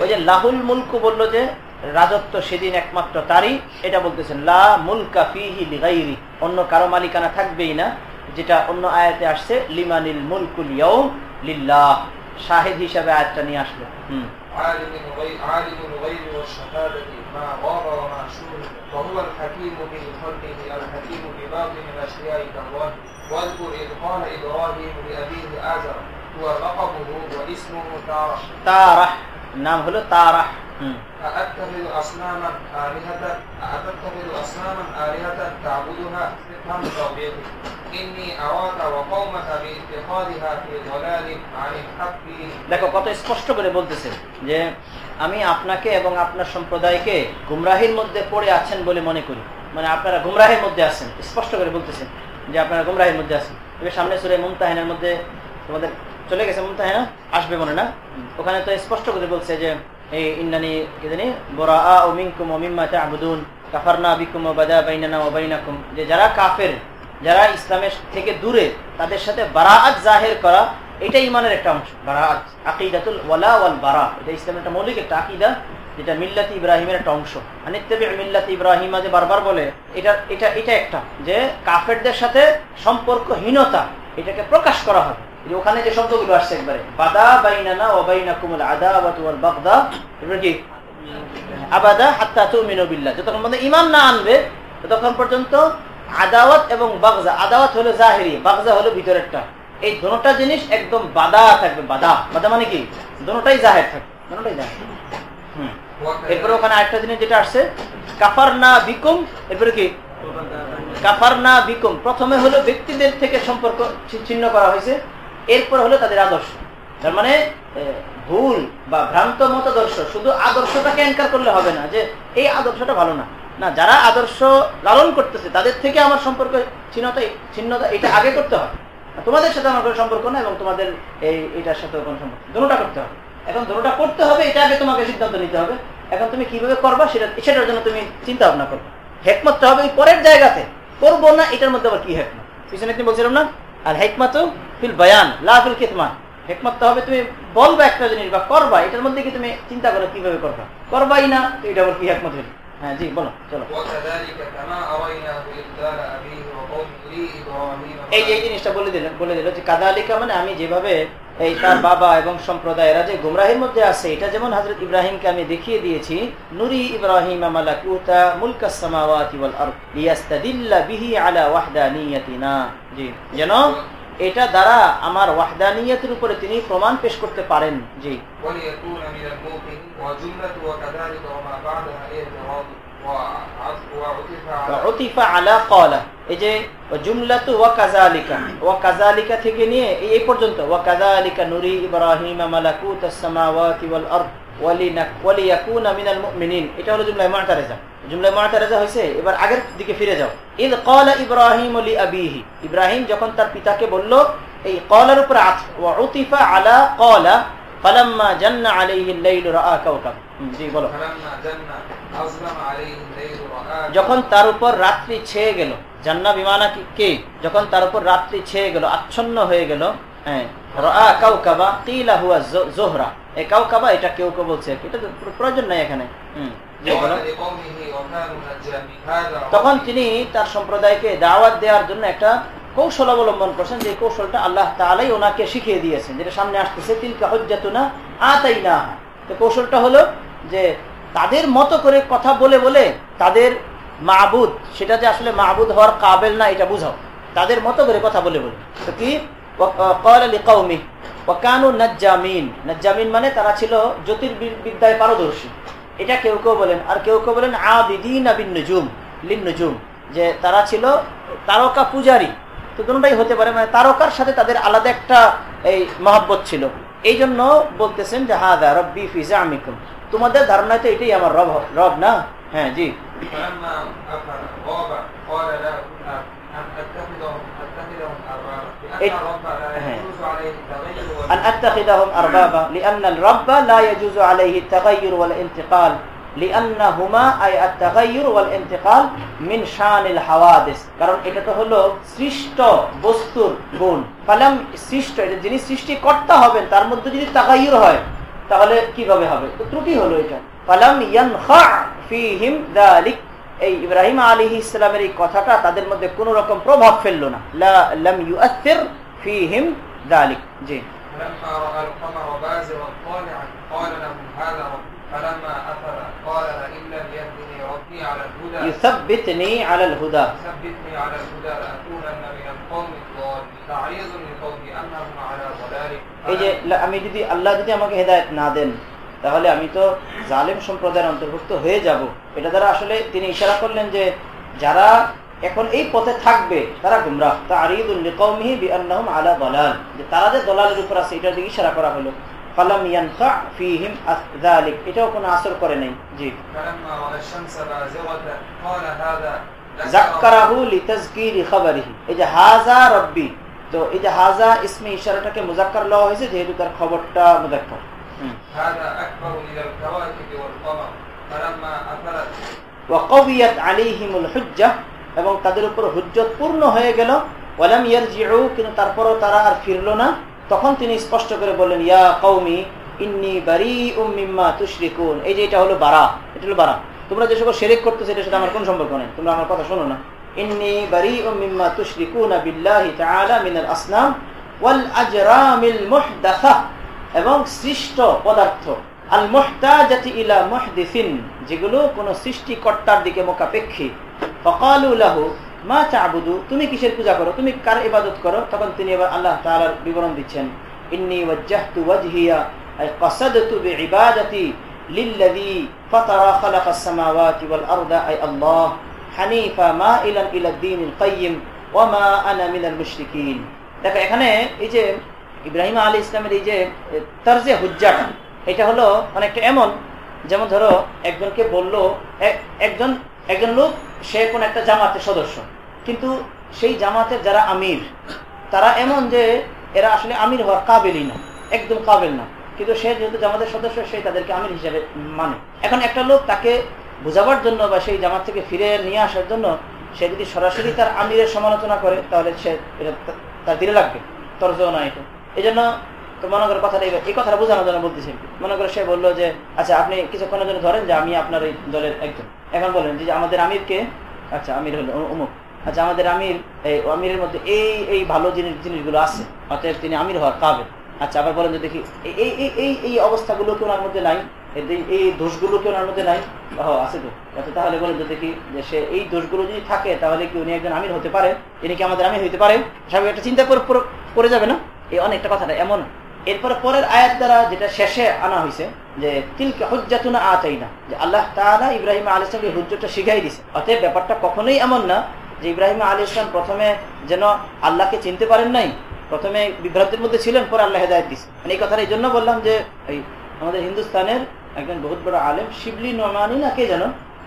ওই যে লাহুল মুলকু বলল যে, রাজত্ব সেদিন একমাত্র তারই, এটা বলতেছেন, লা মুলকা ফিহি লিগাইরি। অন্য কারও মালিকানা থাকবেই না, যেটা অন্য আয়াতে আসছে, লিমানিল মুলকুল ইয়ৌ লিল্লাহ। শাহেদ হিসাবে আয়াতটা নিয়ে আসলো। হুম। عالم غير عالم الغيب والشهادة ما غاب وما شور. وهو الحكيم في خلقه الحكيم بباطن الأشياء كالله واذكر إذ قال إبراهيم لأبيه آزر هو لقبه واسمه تارح تارح نعم هو تارح أأتخذ أصناما آلهة أأتخذ أصناما آلهة تعبدها. تفهم توبيخي দেখো, কত স্পষ্ট করে বলতেছেন যে, আমি আপনাকে এবং আপনার সম্প্রদায়কে গুমরাহির মধ্যে পড়ে আছেন বলে মনে করি। মানে আপনারা গুমরাহের মধ্যে আছেন। স্পষ্ট করে বলতেছেন যে, আপনারা গুমরাহের মধ্যে আছেন। এবার সামনে সুরে মুমতাহিনের মধ্যে তোমাদের চলে গেছে মুমতাহিনা আসবে মনে, না? ওখানে তো স্পষ্ট করে বলছে যে এই ইন্নানি ইদানি বোরা আ ওমিনকুম ওমিম্মা আবুদুন কাফারনা বিকুম বাদা বাইনানা ও বাইনাকুম। যে যারা কাফের যারা ইসলামের থেকে দূরে, তাদের সাথে বারাআত জাহির করা এটা ইমানের একটা অংশ। বারাআত, আকিদাতুল ওয়ালা ওয়াল বারা। এটা ইসলামের একটা মৌলিক একটা আকিদা, যেটা মিল্লাতি ইব্রাহিমের একটা অংশ। আনিত্তেবি মিল্লাতি ইব্রাহিমা যে বারবার বলে, এটা এটা এটা একটা, যে কাফেরদের সাথে সম্পর্কহীনতা, এটাকে প্রকাশ করা হবে। ওখানে যে শব্দগুলো আসছে একবারে, বাদা বাইনানা ও বাইনা কুমুল আদা ওয়াল বাগদা এবার কি? আবাদা হাত্তা তুমিনু যতক্ষণ পর্যন্ত ইমান না আনবে, ততক্ষণ পর্যন্ত আদাওয়াত এবং বাগজা। আদাওয়াত হলো জাহেরি, বাগজা হলো ভিতরেরটা। এই দোনোটা জিনিস একদম বাদা থাকবে, বাদা। বাদা মানে কি? দোনোটাই জাহের থাকবে দোনোটাই জাহের। হুম। এরপরে ওখানে আরেকটা জিনিস যেটা আসছে কাফার না বিকুম, এরপরে কি? কাফার না বিকুম। প্রথমে হলো ব্যক্তিদের থেকে সম্পর্ক ছিন্ন করা হয়েছে, এরপর হলো তাদের আদর্শ। তার মানে ভুল বা ভ্রান্ত মতাদর্শ, শুধু আদর্শটাকে অ্যাঙ্কার করলে হবে না, যে এই আদর্শটা ভালো না। না, যারা আদর্শ লালন করতেছে, তাদের থেকে আমার সম্পর্ক ছিন্নতা ছিন্নতা এটা আগে করতে হবে। তোমাদের সাথে আমার কোনো সম্পর্ক না এবং তোমাদের এই, এটার সাথে কোনো সম্পর্ক দুটোটা করতে হবে। এখন দুটোটা করতে হবে, এটা আগে তোমাকে সিদ্ধান্ত নিতে হবে। এখন তুমি কীভাবে করবা সেটা, সেটার জন্য তুমি চিন্তা ভাবনা করবে হেকমতটা হবে ওই পরের জায়গাতে। করব না, এটার মধ্যে আবার কি হেকমত? পিছনে একদিন বলছিলাম না? আর হেকমত ফিল বয়ান, লা ফিল কিতমান হেকমতটা হবে তুমি বলবা একটা জিনিস বা করবা, এটার মধ্যে কি তুমি চিন্তা করো কীভাবে করবা? করবাই না, তো এটা আবার কি হেকমত হইল হ্যাঁ জি, বলো, চলো। এই যে জিনিসটা বলে দিল বলে দিল যে কাদালিকা মানে আমি যেভাবে এই তার বাবা এবং সম্প্রদায় এরা যে গুমরাহের মধ্যে আছে, এটা যেমন হজরত ইব্রাহিমকে আমি দেখিয়ে দিয়েছি, নুরি ইব্রাহিম আমালাকুতা মুলকা সামাওয়াতি ওয়াল আরদ লিয়াস্তাদিল্লা বিহি আলা ওয়াহদানিয়াতিনা। জি জানো এটা দ্বারা আমার ওয়াহদানিয়তের উপরে তিনি প্রমাণ পেশ করতে পারেন জি এই জুমলাতু থেকে নিয়ে এই পর্যন্ত. ওয়ালিনাক ওয়ালিয়াকুনা মিনাল মুমিনিন এটা হলো জুমলা মুআতারিজা জুমলা মুআতারিজা হইছে এবার আগের দিকে ফিরে যাও ইদ ক্বালা ইব্রাহিম লি আবিহি ইব্রাহিম যখন তার পিতাকে বলল এই ক্বালার উপর আতফ ওয়া উতিফা আলা ক্বালা ফালাম্মা জান্না আলাইহি আল-লাইলু রাআ কাওকাব হুম, জি বলো فلما جن أظلم عليه الليل رأى যখন তার উপর রাত্রি ছেয়ে গেল জান্না বিমানা কি কে যখন তার উপর রাত্রি ছেয়ে গেল আচ্ছন্ন হয়ে গেল হ্যাঁ রা কাউকাবা কিলা হুয়া জো- জোহরা একাও কাবা, এটা কেউ কেউ বলছে। এটা প্রয়োজন নাই এখানে। তখন তিনি তার সম্প্রদায়কে দাওয়াত দেওয়ার জন্য একটা কৌশল অবলম্বন করছেন, যে কৌশলটা আল্লাহ তালাই ওনাকে শিখিয়ে দিয়েছেন। যেটা সামনে আসতেছে, তিলকা হজ্জাতুনা আতাই না তো কৌশলটা হলো যে তাদের মতো করে কথা বলে বলে তাদের মাহবুদ সেটা যে আসলে মাহবুদ হওয়ার কাবেল না, এটা বুঝাও। তাদের মতো করে কথা বলে বলে। তো কি? কৌমি ওকানু নজ্জামিন। নজ্জামিন মানে তারা ছিল জ্যোতির্বিদ্যায় পারদর্শী। এটা কেউ কেউ বলেন, আর কেউ কেউ বলেন আবিদিন আবিন নজুম যে তারা ছিল তারকা পূজারী। তো দুটাই হতে পারে মানে তারকার সাথে তাদের আলাদা একটা এই মহাব্বত ছিল। এই জন্য বলতেছেন যে হাদা রব্বি ফিজা আমিকুম তোমাদের ধারণা তো এটাই আমার রব রব না? হ্যাঁ জি। أن أتخذهم أربابا لأن الرب لا يجوز عليه التغير والانتقال لأنهما أي التغير والانتقال من شان الحوادث কারণ এটা তো হলো সৃষ্ট বস্তুর গুণ ফালাম সৃষ্ট এটা যিনি সৃষ্টিকর্তা হবেন তার মধ্যে যদি তাগাইর হয় তাহলে কিভাবে হবে তো ত্রুটি হলো এটা ফালাম ইয়ানখা ফিহিম যালিক এই ইব্রাহিম আলী ইসলামের এই কথাটা তাদের মধ্যে কোন রকম প্রভাব ফেললো না লা লাম ইউআসির ফিহিম যালিক জি فلما رأى القمر بازغا طالعا قال لهم هذا رب فلما أفل قال لئن لم يهدني ربي على الهدى ইউসাব্বিতনি আলাল হুদা ثبتني على الهدى لأكونن من القوم الضالين تعريض لقومي أنهم على ضلال এই যে লা- আমি যদি আল্লাহ যদি আমাকে হেদায়ত না দেন তাহলে আমি তো জালেম সম্প্রদায়ের অন্তর্ভুক্ত হয়ে যাব। এটা দ্বারা আসলে তিনি ইশারা করলেন যে যারা এখন এই পথে থাকবে তারা গুমরা তা আলা দলাল। যে তারা যে দলালের উপর আছে এটার দিকে ইশারা করা হলো। কোনো করে নাই। জি। হাজা তো এই যে হাজা ইশারাটাকে যেহেতু তার খবরটা মুজাক্কার هذا أكبر من الكواكب والقمر فلما أفلت ওয়াকাবিয়াত আলাইহিমুল হুজ্জা এবং তাদের উপর হুজ্জত পূর্ণ হয়ে গেল ওয়ালাম ইয়ারজিউ কিন্তু তারপরও তারা আর ফিরলো না তখন তিনি স্পষ্ট করে বললেন ইয়া কওমি ইন্নি বারি মিম্মা তুশরিকুন এই যে এটা হলো বারা এটা হলো বারা তোমরা যে সকল শেরেক করতেছো এটার সাথে আমার কোন সম্পর্ক নেই তোমরা আমার কথা শোনো না ইন্নি বারি মিম্মা তুশরিকুনা বিল্লাহি তাআলা মিনাল আসনাম ওয়াল আজরামিল মুহদাসা এবং সৃষ্ট পদার্থ। আল মুহতাজাতি ইলা মুহদিসিন, যেগুলো কোন সৃষ্টিকর্তার দিকে মোকাপেক্ষী ফকালু লাহু, মা তা'বুদু, তুমি কিসের পূজা করো? তুমি কার ইবাদত করো? তখন তিনি এবার আল্লাহ তাআলার বিবরণ দিচ্ছেন, ইন্নি আই আল্লাহ হানিফা দেখো, এখানে এই যে ইব্রাহিম আলী ইসলামের এই যে তারজে হুজ্জাটা এটা হলো অনেকটা এমন, যেমন ধরো, একজনকে বলল একজন একজন লোক, সে কোন একটা জামাতের সদস্য, কিন্তু সেই জামাতের যারা আমির, তারা এমন যে, এরা আসলে আমির হওয়ার কাবেলই না, একদম কাবেল না, কিন্তু সে যেহেতু জামাতের সদস্য, সে তাদেরকে আমির হিসাবে মানে। এখন একটা লোক তাকে বোঝাবার জন্য বা সেই জামাত থেকে ফিরে নিয়ে আসার জন্য, সে যদি সরাসরি তার আমিরের সমালোচনা করে, তাহলে সে এটা তার দিলে লাগবে, তর্জও না এটা। এই জন্য তো মনে করো কথাটা এই কথাটা বোঝানোর জন্য বলতেছি। মনে করো সে বলল যে আচ্ছা আপনি কিছুক্ষণের জন্য ধরেন যে আমি আপনার এই দলের একজন। এখন বলেন যে আমাদের আমিরকে আচ্ছা আমির হলো অমুক আচ্ছা আমাদের আমির, এই আমিরের মধ্যে এই এই ভালো জিনিস জিনিসগুলো আছে, অতএব তিনি আমির হওয়ার কাবে আচ্ছা আবার বলেন যে, দেখি, এই এই এই অবস্থাগুলো কি ওনার মধ্যে নাই? এই দোষগুলো কি ওনার মধ্যে নাই? আছে তো। আচ্ছা তাহলে বলেন যে, দেখি, যে সে এই দোষগুলো যদি থাকে, তাহলে কি উনি একজন আমির হতে পারে? তিনি কি আমাদের আমির হতে পারে? সবাই একটা চিন্তা করে যাবে না? এই অনেকটা কথাটা এমন। এরপরে পরের আয়াত দ্বারা যেটা শেষে আনা হয়েছে যে তিলকে হুজ্জাতুনা আতাই না যে আল্লাহ তাআলা ইব্রাহিম আলী ইসলামকে হুজ্জতটা শিখাই দিছে। অতএব ব্যাপারটা কখনোই এমন না যে ইব্রাহিম আলী ইসলাম প্রথমে যেন আল্লাহকে চিনতে পারেন নাই, প্রথমে বিভ্রান্তির মধ্যে ছিলেন, পরে আল্লাহ হেদায়ত দিছে। মানে এই কথাটা এই জন্য বললাম যে, এই আমাদের হিন্দুস্তানের একজন বহুত বড় আলেম, শিবলি নোমানি না কে যেন,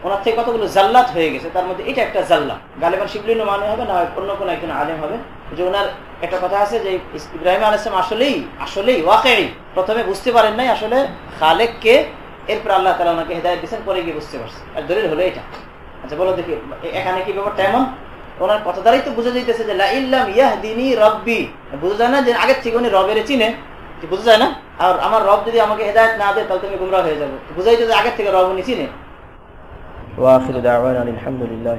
ওনার থেকে কতগুলো জাল্লাত হয়ে গেছে, তার মধ্যে এটা একটা জাল্লা। গালেবান শিবলি নোমানি হবে না হয় অন্য কোনো একজন আলেম হবে যে ওনার একটা কথা আছে যে ইব্রাহিম আলাইসলাম আসলেই আসলেই ওয়াকে প্রথমে বুঝতে পারেন নাই আসলে খালেক কে এরপর আল্লাহ তালা ওনাকে হেদায়ত দিচ্ছেন পরে গিয়ে বুঝতে পারছে আর দলিল হলো এটা। আচ্ছা বলো দেখি, এখানে কি ব্যাপারটা এমন? ওনার কথা দ্বারাই তো বুঝে যাইতেছে যে লাইল্লাম ইয়াহদিনী রব্বি। বুঝা যায় না যে আগের থেকে উনি রবের চিনে। বুঝা যায় না? আর আমার রব যদি আমাকে হেদায়ত না দেয়, তাহলে তুমি গুমরা হয়ে যাব। বুঝাইতে যে আগের থেকে রব উনি চিনে। ওয়াখির দাওয়ানা আলহামদুলিল্লাহ